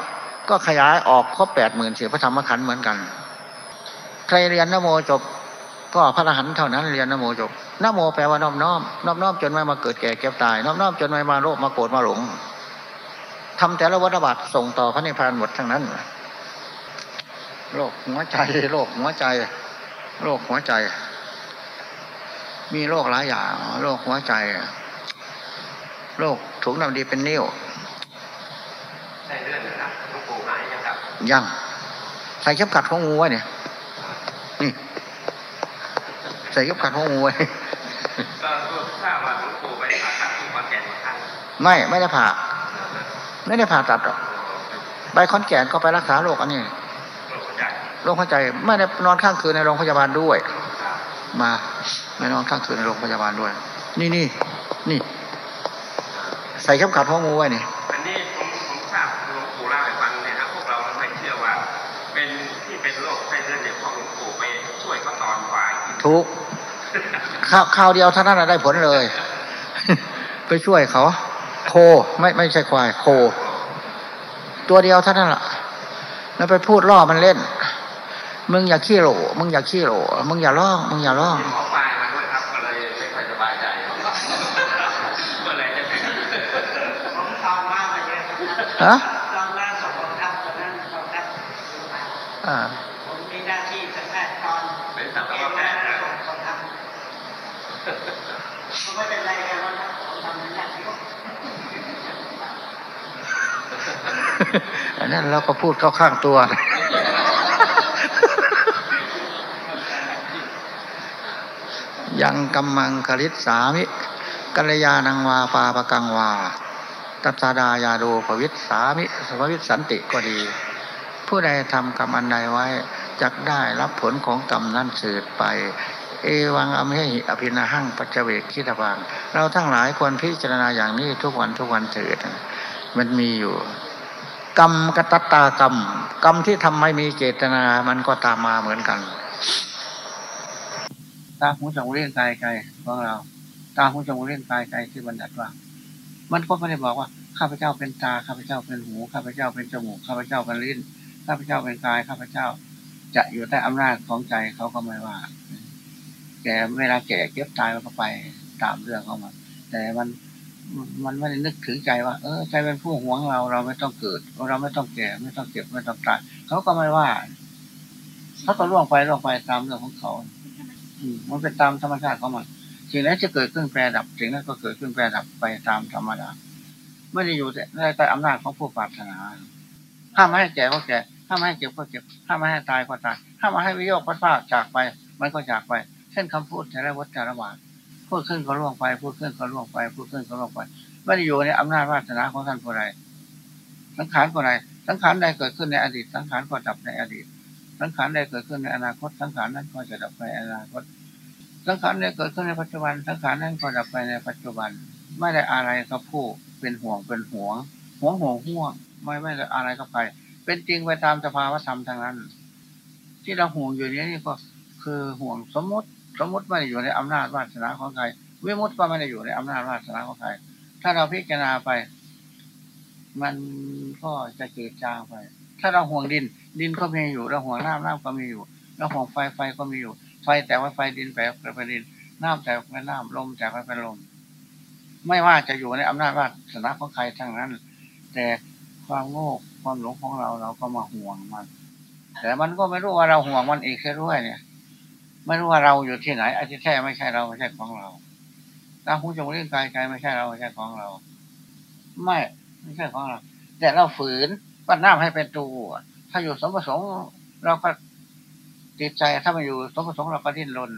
ก็ขยายออกครบแปดหมื่นสี่พระธรรมขันธ์เหมือนกัน ใครเรียนนโมจบ ก็พระอรหันต์เท่านั้นเรียนนโมจบนโมแปลว่าน้อมน้อมน้อมน้อมจนไม่มาเกิดแก่เก็บตายน้อมน้อมจนไม่มาโรคมาโกรธมาหลงทำแต่ละวัฏบัตรส่งต่อพระนิพพานหมดทั้งนั้นโรคหัวใจโรคหัวใจโรคหัวใจ มีโรคหลายอย่างโรคหัวใจโรค ถุงน้ำดีเป็นนิ้วใส่เลือดนะครับหลวงปู่หายยังครับยังใส่เข็มขัดของงูไว้เนี่ยนี่ใส่เข็มขัดของงูไว้ก็ทราบว่าหลวงปู่ไปผ่าตัดที่ขอนแก่นมาครั้งไม่ไม่ได้ผ่าไม่ได้ผ่าตัดหรอกไปคอนแก่นก็ไปรักษาโรคอันนี้โรคหัวใจโรคหัวใจไม่ได้นอนข้างคืนในโรงพยาบาลด้วยครับมาไม่นอนข้างคืนในโรงพยาบาลด้วย นี่นี่นี่ใส่เข็มขัดหัวงูไว้นี่อันนี้ผมผมทราบหลวงปู่เล่าให้ฟังเนี่ยครับพวกเราไม่เชื่อว่า เป็นที่เป็นโรคไส้เลื่อนเนี่ยเพราะหลวงปู่ไปช่วยเขาตอนฝ่ายทุกข้าวข้าวเดียวเท่านั้นนะได้ผลเลย ไปช่วยเขา โคไม่ไม่ใช่ควายโคคตัวเดียวเท่านั้นแหละแล้วไปพูดล่อมันเล่น มึงอย่าขี้โหลมึงอย่าขี้โหลมึงอย่าล่องมึงอย่าล่อง หมอปลายมาด้วยครับก็เลยไม่ค่อยสบายใจก็เลยจะเป็น ผมตองมากมาเยอะ ฮะตองมากสองคนทับตอนนั้นสองทับอ่าผมมีหน้าที่สังกัดตอนเป็นสัตเกวมแพหน้าทย์สองคนทับผมไม่เป็นไรกันว่าผมทำหน้าที่อันนั้นเราก็พูดเข้าข้างตัวยังกัมมังคลิตสามิกัลยาณังวาปาปะกังวา ตัสดายาโดภวิตสามิสวิตสันติก็ดี ผู้ใดทำกรรมอันใดไว้จักได้รับผลของกรรมนั้นสืบไป เอวังอเมหิอภินาหังปัจเจเวกคิดวังเราทั้งหลายควรพิจารณาอย่างนี้ทุกวันทุกวันเถิดมันมีอยู่ กรรมกตัตตากรรม กรรมที่ทำไม่มีเจตนามันก็ตามมาเหมือนกันตาหูจมูกเลี้ยงกายใจของเราตาหูจมูกเลี้ยงกายใจที่บัญญัติว่า มันก็ไม่ได้บอกว่าข้าพเจ้าเป็นตาข้าพเจ้าเป็นหูข้าพเจ้าเป็นจมูกข้าพเจ้าเป็นลิ้นข้าพเจ้าเป็นกายข้าพเจ้า จะอยู่ใต้อำนาจของใจเขาก็ไม่ว่าแก่เวลาแก่เก็บตายมันก็ไปตามเรื่องของมัน แต่มันมันไม่ได้นึกถึงใจว่า เออใจเป็นผู้หวงเราเราไม่ต้องเกิด เราไม่ต้องแก่ไม่ต้องเก็บไม่ต้องตายเขาก็ไม่ว่าเขาก็ล่วงไปล่วงไปตามเรื่องของเขา อืมมันเป็นตามธรรมชาติของมัน สิ่งนั้นจะเกิดขึ้นแปรดับ สิ่งนั้นก็เกิดขึ้นแปรดับไปตามธรรมดา ไม่ได้อยู่ในใต้อำนาจของผู้ปรารถนาห้ามไม่ให้แก่ก็แก่ห้ามไม่ให้เจ็บก็เจ็บห้ามไม่ให้ตายก็ตายห้ามไม่ให้วิโยคพัดพราจากไป มันก็จากไป เช่นคำพูดแต่ละวัฏแต่ละบาทพูดขึ้นก็ล่วงไป พูดขึ้นก็ล่วงไป พูดขึ้นก็ล่วงไป ไม่ได้อยู่ในอำนาจวาสนาของท่านผู้ใดสังขารผู้ใดสังขารใดเกิดขึ้นในอดีต สังขารก็ดับในอดีต สังขารใดเกิดขึ้นในอนาคต สังขารนั้นก็จะดับไปในอนาคต สังขารใดเกิดขึ้นในปัจจุบัน สังขารนั้นก็ดับไปในปัจจุบัน ไม่ได้อะไรกับผู้เป็นห่วงเป็นห่วงห่วงห่วงห่วงไม่ไม่ได้อะไรกับใครเป็นจริงไปตามสภาวธรรมทางนั้น ที่เราห่วงอยู่นี้นี่ก็คือห่วงสมมติ สมมติไม่ได้อยู่ในอำนาจวาสนาของใครวิมุตติก็ไม่ได้อยู่ในอำนาจวาสนาของใครถ้าเราพิจารณาไป มันก็จะเกิดจางไป ถ้าเราห่วงดิน ดินก็มีอยู่ เราห่วงน้ำน้ำก็มีอยู่ เราห่วงไฟไฟก็มีอยู่ ไฟแต่ว่าไฟดินแปลเป็นดิน น้ำแต่เป็นน้ำลมแต่ว่าเป็นลม ไม่ว่าจะอยู่ในอำนาจวาสนาของใครทั้งนั้น แต่ความโง่ความหลงของเราเราก็มาห่วงมัน แต่มันก็ไม่รู้ว่าเราห่วงมันอีกแค่ด้วยเนี่ยไม่รู้ว่าเราอยู่ที่ไหนอาจจะแท้ไม่ใช่เราไม่ใช่ของเราตาหูจมูกลิ้นกายใจไม่ใช่เราไม่ใช่ของเรา ไม่ไม่ใช่ของเรา แต่เราฝืนปั้นน้ำให้เป็นตัว ถ้าอยู่สมประสงค์เราก็ จิตใจถ้ามาอยู่สมประสงค์เราก็ดิ้นรน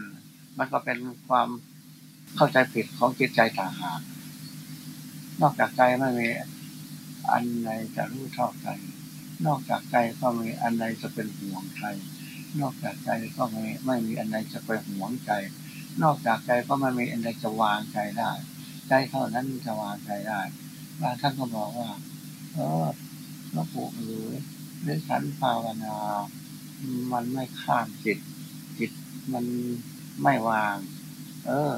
มันก็เป็นความเข้าใจผิดของจิตใจต่างหากนอกจากใจไม่มีอันใดจะรู้ชอบใจนอกจากใจก็มีอันใดจะเป็นห่วงใจนอกจากใจก็ไม่ไม่มีอันใดจะไปห่วงใจ นอกจากใจก็ไม่มีอันใดจะวางใจได้ ใจเท่านั้นจะวางใจได้บางท่านก็บอกว่า เออหลวงปู่หรือหรือฉันภาวนา มันไม่ข้ามจิต จิตมันไม่วาง เออ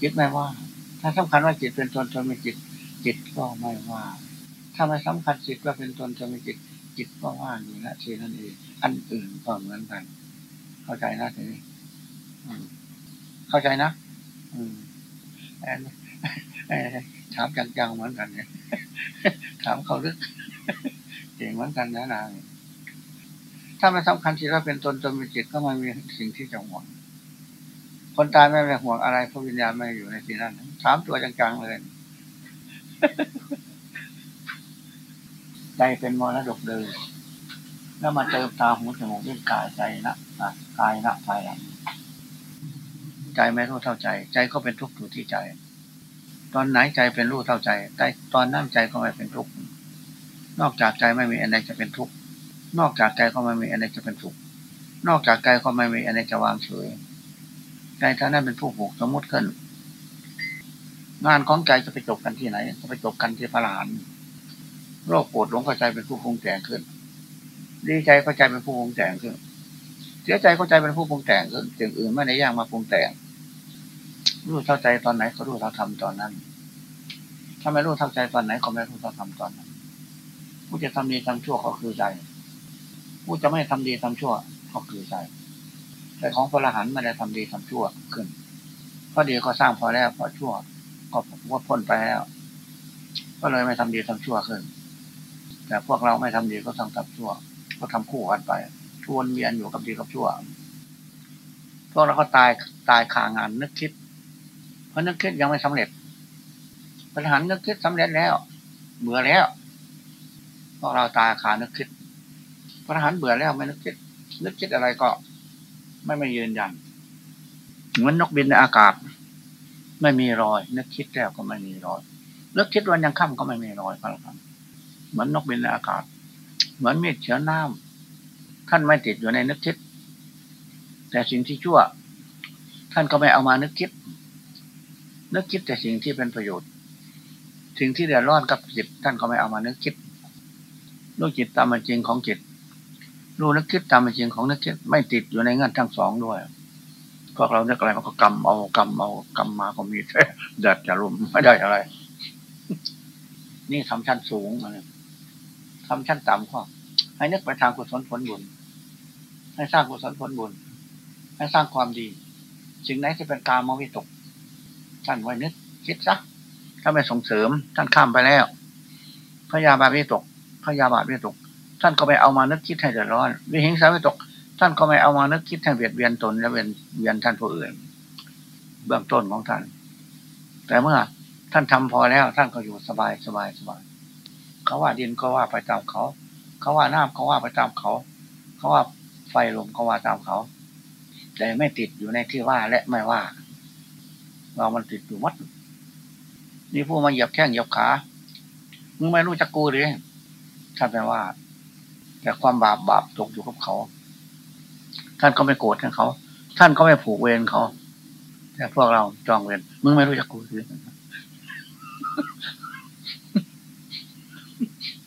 จิตไม่ว่างถ้าสำคัญว่าจิตเป็นตนตนมีจิต จิตก็ไม่ว่างถ้าไม่สำคัญจิตว่าเป็นตนตนมีจิต จิตก็ว่างอยู่นะทีนั่นเองอันอื่นก็เหมือนกัน เข้าใจนะทีนี้เข้าใจนะอืมอนแอนถามจังๆเหมือนกันเนี่ยถามเขาลึกเก่งเหมือนกันนะนาง ถ้าไม่สำคัญจิตว่าเป็นตนตนมีจิตก็ไม่มีสิ่งที่จะห่วง คนตายไม่ไปห่วงอะไรเพราะวิญญาณไม่อยู่ในที่นั้นถามตัวจังๆเลยใจเป็นมรดกเดิมแล้วมาเติมตาหูจมูกลิ้นกายใจนะนะกายนะภายหลังใจไม่รู้เท่าใจ ใจก็เป็นทุกข์อยู่ที่ใจ ตอนไหนใจเป็นรู้เท่าใจใจตอนนั้นใจก็ไม่เป็นทุกข์นอกจากใจไม่มีอะไรจะเป็นทุกข์ นอกจากใจก็ไม่มีอะไรจะเป็นสุข นอกจากใจก็ไม่มีอะไรจะวางเฉย ใจท่านั้นเป็นผู้ผูกสมมติขึ้น งานของใจจะไปจบกันที่ไหนจะไปจบกันที่พระหลานโรคปวดหลงเข้าใจเป็นผู้ปรุงแต่งขึ้น ดีใจเข้าใจเป็นผู้ปรุงแต่งขึ้น เสียใจเข้าใจเป็นผู้ปรุงแต่งขึ้นสิ่งอื่นไม่ได้ย่างมาปรุงแต่ง รู้เท่าใจตอนไหนก็รู้เท่าทำตอนนั้น ถ้าไม่รู้เท่าใจตอนไหนก็ไม่รู้เท่าทำตอนนั้นผู้จะทำดีทำชั่วก็คือใจ ผู้จะไม่ทำดีทำชั่ว ก็คือใจแต่ของพระรหันต์ไม่ได้ทำดีทำชั่วขึ้นพอดีก็สร้างพอแล้วพอชั่ว ก็ว่าพ้นไปแล้ว ก็เลยไม่ทำดีทำชั่วขึ้น แต่พวกเราไม่ทำดีก็ทำทำชั่ว ก็ทำคู่กันไปทวนเวียนอยู่กับดีกับชั่วพวกเราก็ตายตายขางานนึกคิด เพราะนึกคิดยังไม่สำเร็จพระรหันต์นึกคิดสำเร็จแล้วเบื่อแล้วพวกเราตายขานึกคิด พระหันเบื่อแล้วไม่นึกคิดนึกคิดอะไรก็ ไม่ไม่ยืนยันเหมือนนกบินในอากาศ ไม่มีรอย นึกคิดแล้วก็ไม่มีรอยนึกคิดวันยังค่ำก็ไม่มีรอยพระหันเหมือนนกบินในอากาศ เหมือนมีดเชื้อน้ำท่านไม่ติดอยู่ในนึกคิด แต่สิ่งที่ชั่ว ท่านก็ไม่เอามานึกคิด นึกคิดแต่สิ่งที่เป็นประโยชน์สิ่งที่เดือดร้อนกับจิตท่านก็ไม่เอามานึกคิดรู้จิตตามเป็นจริงของจิต รู้นึกคิดตามเป็นจริงของนึกคิดไม่ติดอยู่ในเงื่อนทั้งสองด้วย พวกเราเนึกอะไรมันก็กำเอากำเอากำมมาก็มีแต่เดือดจะรุมไม่ได้อะไร นี่ทำชั้นสูงมาเลยทำชั้นต่ำก็ให้นึกไปทางกุศลผลบุญ ให้สร้างกุศลผลบุญ ให้สร้างความดีสิ่งไหนที่เป็นกามวิตกท่านไว้นึกคิดซะถ้าไม่ส่งเสริมท่านข้ามไปแล้วพยาบาทวิตกพยาบาทวิตก ท่านก็ไม่เอามานึกคิดให้เดือดร้อนวิหิงสาวิตก ท่านก็ไม่เอามานึกคิดให้เบียดเบียนตนและเบียนเบียนท่านผู้อื่น เบื้องต้นของท่าน แต่เมื่อท่านทำพอแล้วท่านก็อยู่สบายสบายสบาย เขาว่าดินก็ว่าไปตามเขา เขาว่าน้ำเขาว่าไปตามเขา เขาว่าไฟลมเขาว่าตามเขา แต่ไม่ติดอยู่ในที่ว่าและไม่ว่า เรามันติดอยู่มัดนี่ผู้มาเหยียบแข้งเหยียบขา มึงไม่รู้จักกูหรือท่านแปลว่า แต่ความบาปบาปตกอยู่กับเขา ท่านก็ไม่โกรธเขา ท่านก็ไม่ผูกเวรเขา แต่พวกเราจองเวรมึงไม่รู้จักกูหรือ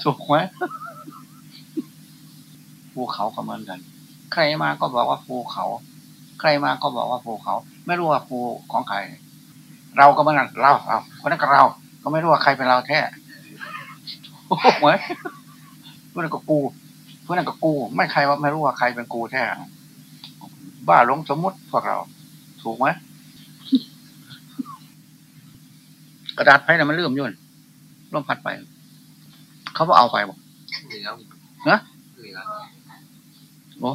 ถูกไหมภูเขาก็เหมือนกัน ใครมาก็บอกว่าภูเขา ใครมาก็บอกว่าภูเขา ไม่รู้ว่าภูของใคร เราก็เหมือนกันเราเอาคนนั้นกับเรา ก็ไม่รู้ว่าใครเป็นเราแท้ถูกไหมเพื่อนก็กู เพื่อนก็กู ไม่ใครว่าไม่รู้ว่าใครเป็นกูแท้บ้าหลงสมมุติพวกเรา ถูกไหมกระดาษไพ่น่ะมันเลื่อมยุ่นร่มพัดไป เขาบอกเอาไปบอกเหลือฮะเหลือโอ้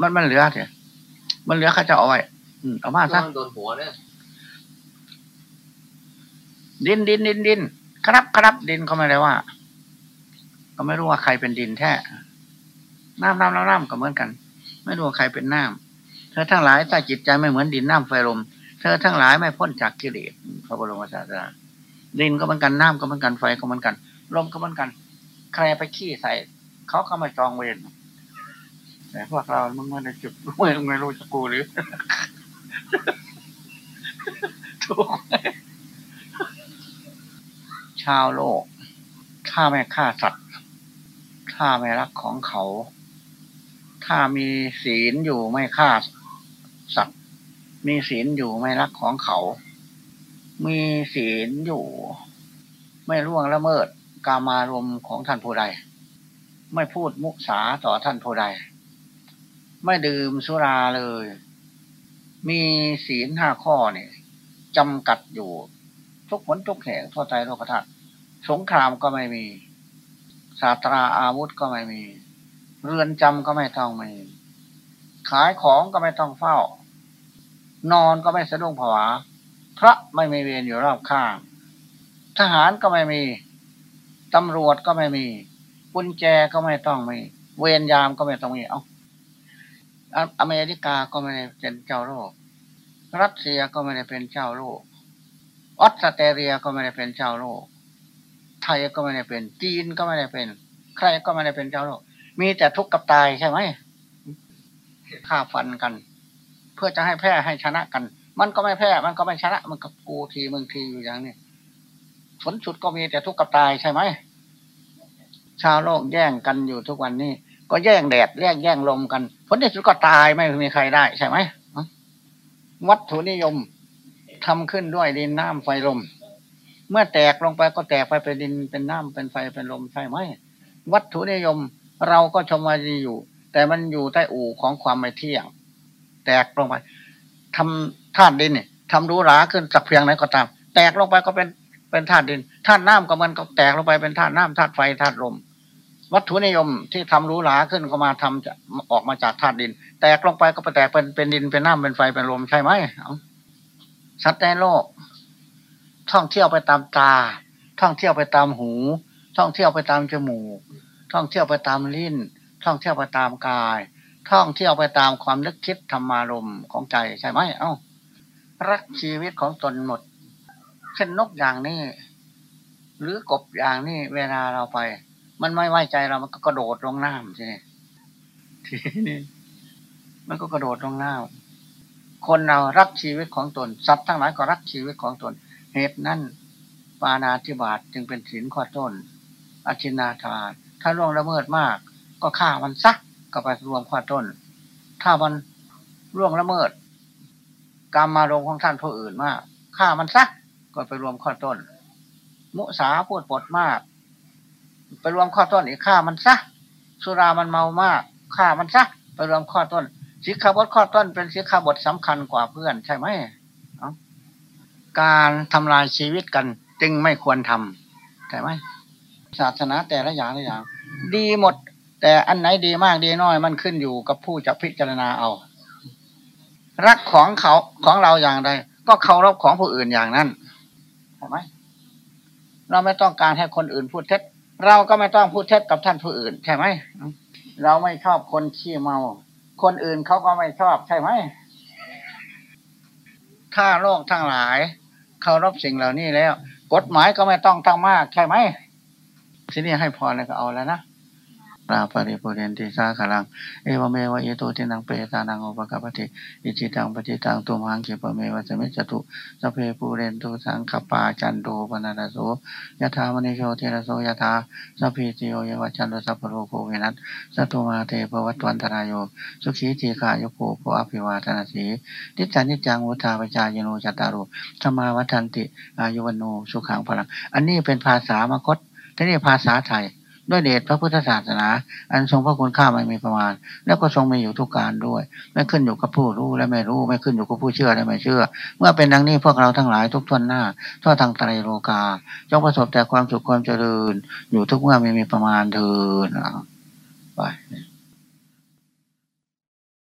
มันมันเหลือเถอะมันเหลือเขาจะเอาไว้อืมเอามาซะโดนหัวเนี่ยดินดินดินดินครับครับดินเขาไม่ได้ว่า ก็ไม่รู้ว่าใครเป็นดินแท้ น้ำน้ำน้ำน้ำก็เหมือนกัน ไม่รู้ว่าใครเป็นน้ำเธอทั้งหลายถ้จิตใจไม่เหมือนดินน้ำไฟลม เธอทั้งหลายไม่พ้นจากกิเลสพระบรมศาสดาดินก็เหมือนกันน้ำก็เหมือนกันไฟก็เหมือนกันลมก็เหมือนกัน ใครไปขี้ใส่เขาก็มาจองเวรแต่พวกเรามึงไม่ได้จุดไม่ไม่รู้จะกูหรือถูกไหมชาวโลก ถ้าไม่ฆ่าสัตว์ ถ้าไม่รักของเขา ถ้ามีศีลอยู่ไม่ฆ่าสัตว์ มีศีลอยู่ไม่รักของเขา มีศีลอยู่ ไม่ล่วงละเมิดกามารมณ์ของท่านผู้ใด ไม่พูดมุสาต่อท่านผู้ใด ไม่ดื่มสุราเลย มีศีลห้าข้อเนี่ยจำกัดอยู่ ทุกผลทุกแห่งทั่วใจโลกธาตุสงครามก็ไม่มี ศาสตราอาวุธก็ไม่มี เรือนจำก็ไม่ต้องมี ขายของก็ไม่ต้องเฝ้า นอนก็ไม่สะดุ้งผวา พระไม่มีเวรอยู่รอบข้าง ทหารก็ไม่มี ตำรวจก็ไม่มี กุญแจก็ไม่ต้องมี เวรยามก็ไม่ต้องมี เอาอเมริกาก็ไม่ได้เป็นเจ้าโลก รัสเซียก็ไม่ได้เป็นเจ้าโลก ออสเตรเลียก็ไม่ได้เป็นเจ้าโลก ไทยก็ไม่ได้เป็น จีนก็ไม่ได้เป็น ใครก็ไม่ได้เป็นเจ้าโลก มีแต่ทุกข์กับตายใช่ไหมฆ่าฟันกัน เพื่อจะให้แพ้ให้ชนะกัน มันก็ไม่แพ้ มันก็ไม่ชนะ มันก็กูทีมึงทีอยู่อย่างนี้ผลสุดก็มีแต่ทุกข์กับตายใช่ไหมชาวโลกแย่งกันอยู่ทุกวันนี้ ก็แย่งแดดแย่งแย่งลมกัน ผลที่สุดก็ตายไม่มีใครได้ใช่ไหมวัตถุนิยมทำขึ้นด้วยดินน้ำไฟลม เมื่อแตกลงไปก็แตกไปเป็นดินเป็นน้ำเป็นไฟเป็นลมใช่ไหมวัตถุนิยม เราก็ชมว่าดีอยู่ แต่มันอยู่ใต้อู่ของความไม่เที่ยง แตกลงไปทำธาตุดินเนี่ยทำรู้ราขึ้นสักเพียงไหนก็ตาม แตกลงไปก็เป็นเป็นธาตุดินธาตุน้ำก็มันก็แตกลงไปเป็นธาตุน้ำธาตุไฟธาตุลมวัตถุนิยมที่ทำรู้หราขึ้นก็มาทำจะออกมาจากธาตุดิน แตกลงไปก็ไปแตกเป็นเป็นดินเป็นน้ำเป็นไฟเป็นลมใช่ไหมเอาสัตว์ในโลก ท่องเที่ยวไปตามตา ท่องเที่ยวไปตามหู ท่องเที่ยวไปตามจมูก ท่องเที่ยวไปตามลิ้น ท่องเที่ยวไปตามกาย ท่องเที่ยวไปตามความนึกคิดธรรมารมของใจใช่ไหมเอ้ารักชีวิตของตนหมด เช่นนกอย่างนี้ หรือกบอย่างนี้เวลาเราไป มันไม่ไว้ใจเรามันก็กระโดดลงน้ำทีนี้ทีนี้มันก็กระโดดลงน้ำคนเรารักชีวิตของตนสัตว์ทั้งหลายก็รักชีวิตของตน เหตุนั้นปานาธิบาตจึงเป็นศีลข้อต้นอชินาทาน ถ้าล่วงละเมิดมาก ก็ฆ่ามันซักก็ไปรวมข้อต้น ถ้ามันล่วงละเมิดกรรมมารมของท่านผู้อื่นมากฆ่ามันซักก็ไปรวมข้อต้น มุสาพูดปดมาก ไปรวมข้อต้นอีกฆ่ามันซะสุรามันเมามากฆ่ามันซะไปรวมข้อต้นสิกขาบทข้อต้นเป็นสิกขาบทสำคัญกว่าเพื่อนใช่ไหมการทำลายชีวิตกันจึงไม่ควรทำใช่ไหม ศาสนาแต่ละอย่างละอย่าง ดีหมด แต่อันไหนดีมากดีน้อยมันขึ้นอยู่กับผู้จะพิจารณาเอา รักของเขาของเราอย่างใดก็เคารพของผู้อื่นอย่างนั้นใช่ไหมเราไม่ต้องการให้คนอื่นพูดเท็จ เราก็ไม่ต้องพูดเท็จกับท่านผู้อื่น ใช่ไหมเราไม่ชอบคนขี้เมา คนอื่นเขาก็ไม่ชอบใช่ไหมถ้าโลกทั้งหลายเคารพสิ่งเหล่านี้แล้ว กฎหมายก็ไม่ต้องทั้งมากใช่ไหม ที่นี่ให้พรเลยก็เอาแล้วนะปราปริปุเรนติสาขลัง เอวเมวะเอโตทินังเปตานังอุปกปปติ อิจิตังปฏิตังตุมหังเขปเมวะสมิจตุสพเพปูเรนตุสังขปาจันโดปนาโสยะธามณิโชติระโสยะธาสพพิติโยยวัจจันโตสัพพโรโควินัสสตุมาเตปวัตวันตรายโย สุขีตีขายโกโภอภิวาทนาสีนิจจานิจจังวุธาปจายโนจัตตารุธรรมาวัฏันติ อายุวันโนสุขังพลัง อันนี้เป็นภาษามคต ที่นี้ภาษาไทย ด้วยเดชพระพุทธศาสนา อันทรงพระคุณค่าไม่มีประมาณ แล้วก็ทรงมีอยู่ทุกการด้วย ไม่ขึ้นอยู่กับผู้รู้และไม่รู้ ไม่ขึ้นอยู่กับผู้เชื่อและไม่เชื่อ เมื่อเป็นดังนี้พวกเราทั้งหลายทุกทวนหน้าทั่วทางไตรโลกา จงประสบแต่ความสุขความเจริญ อยู่ทุกเมื่อไม่มีประมาณเถิดไป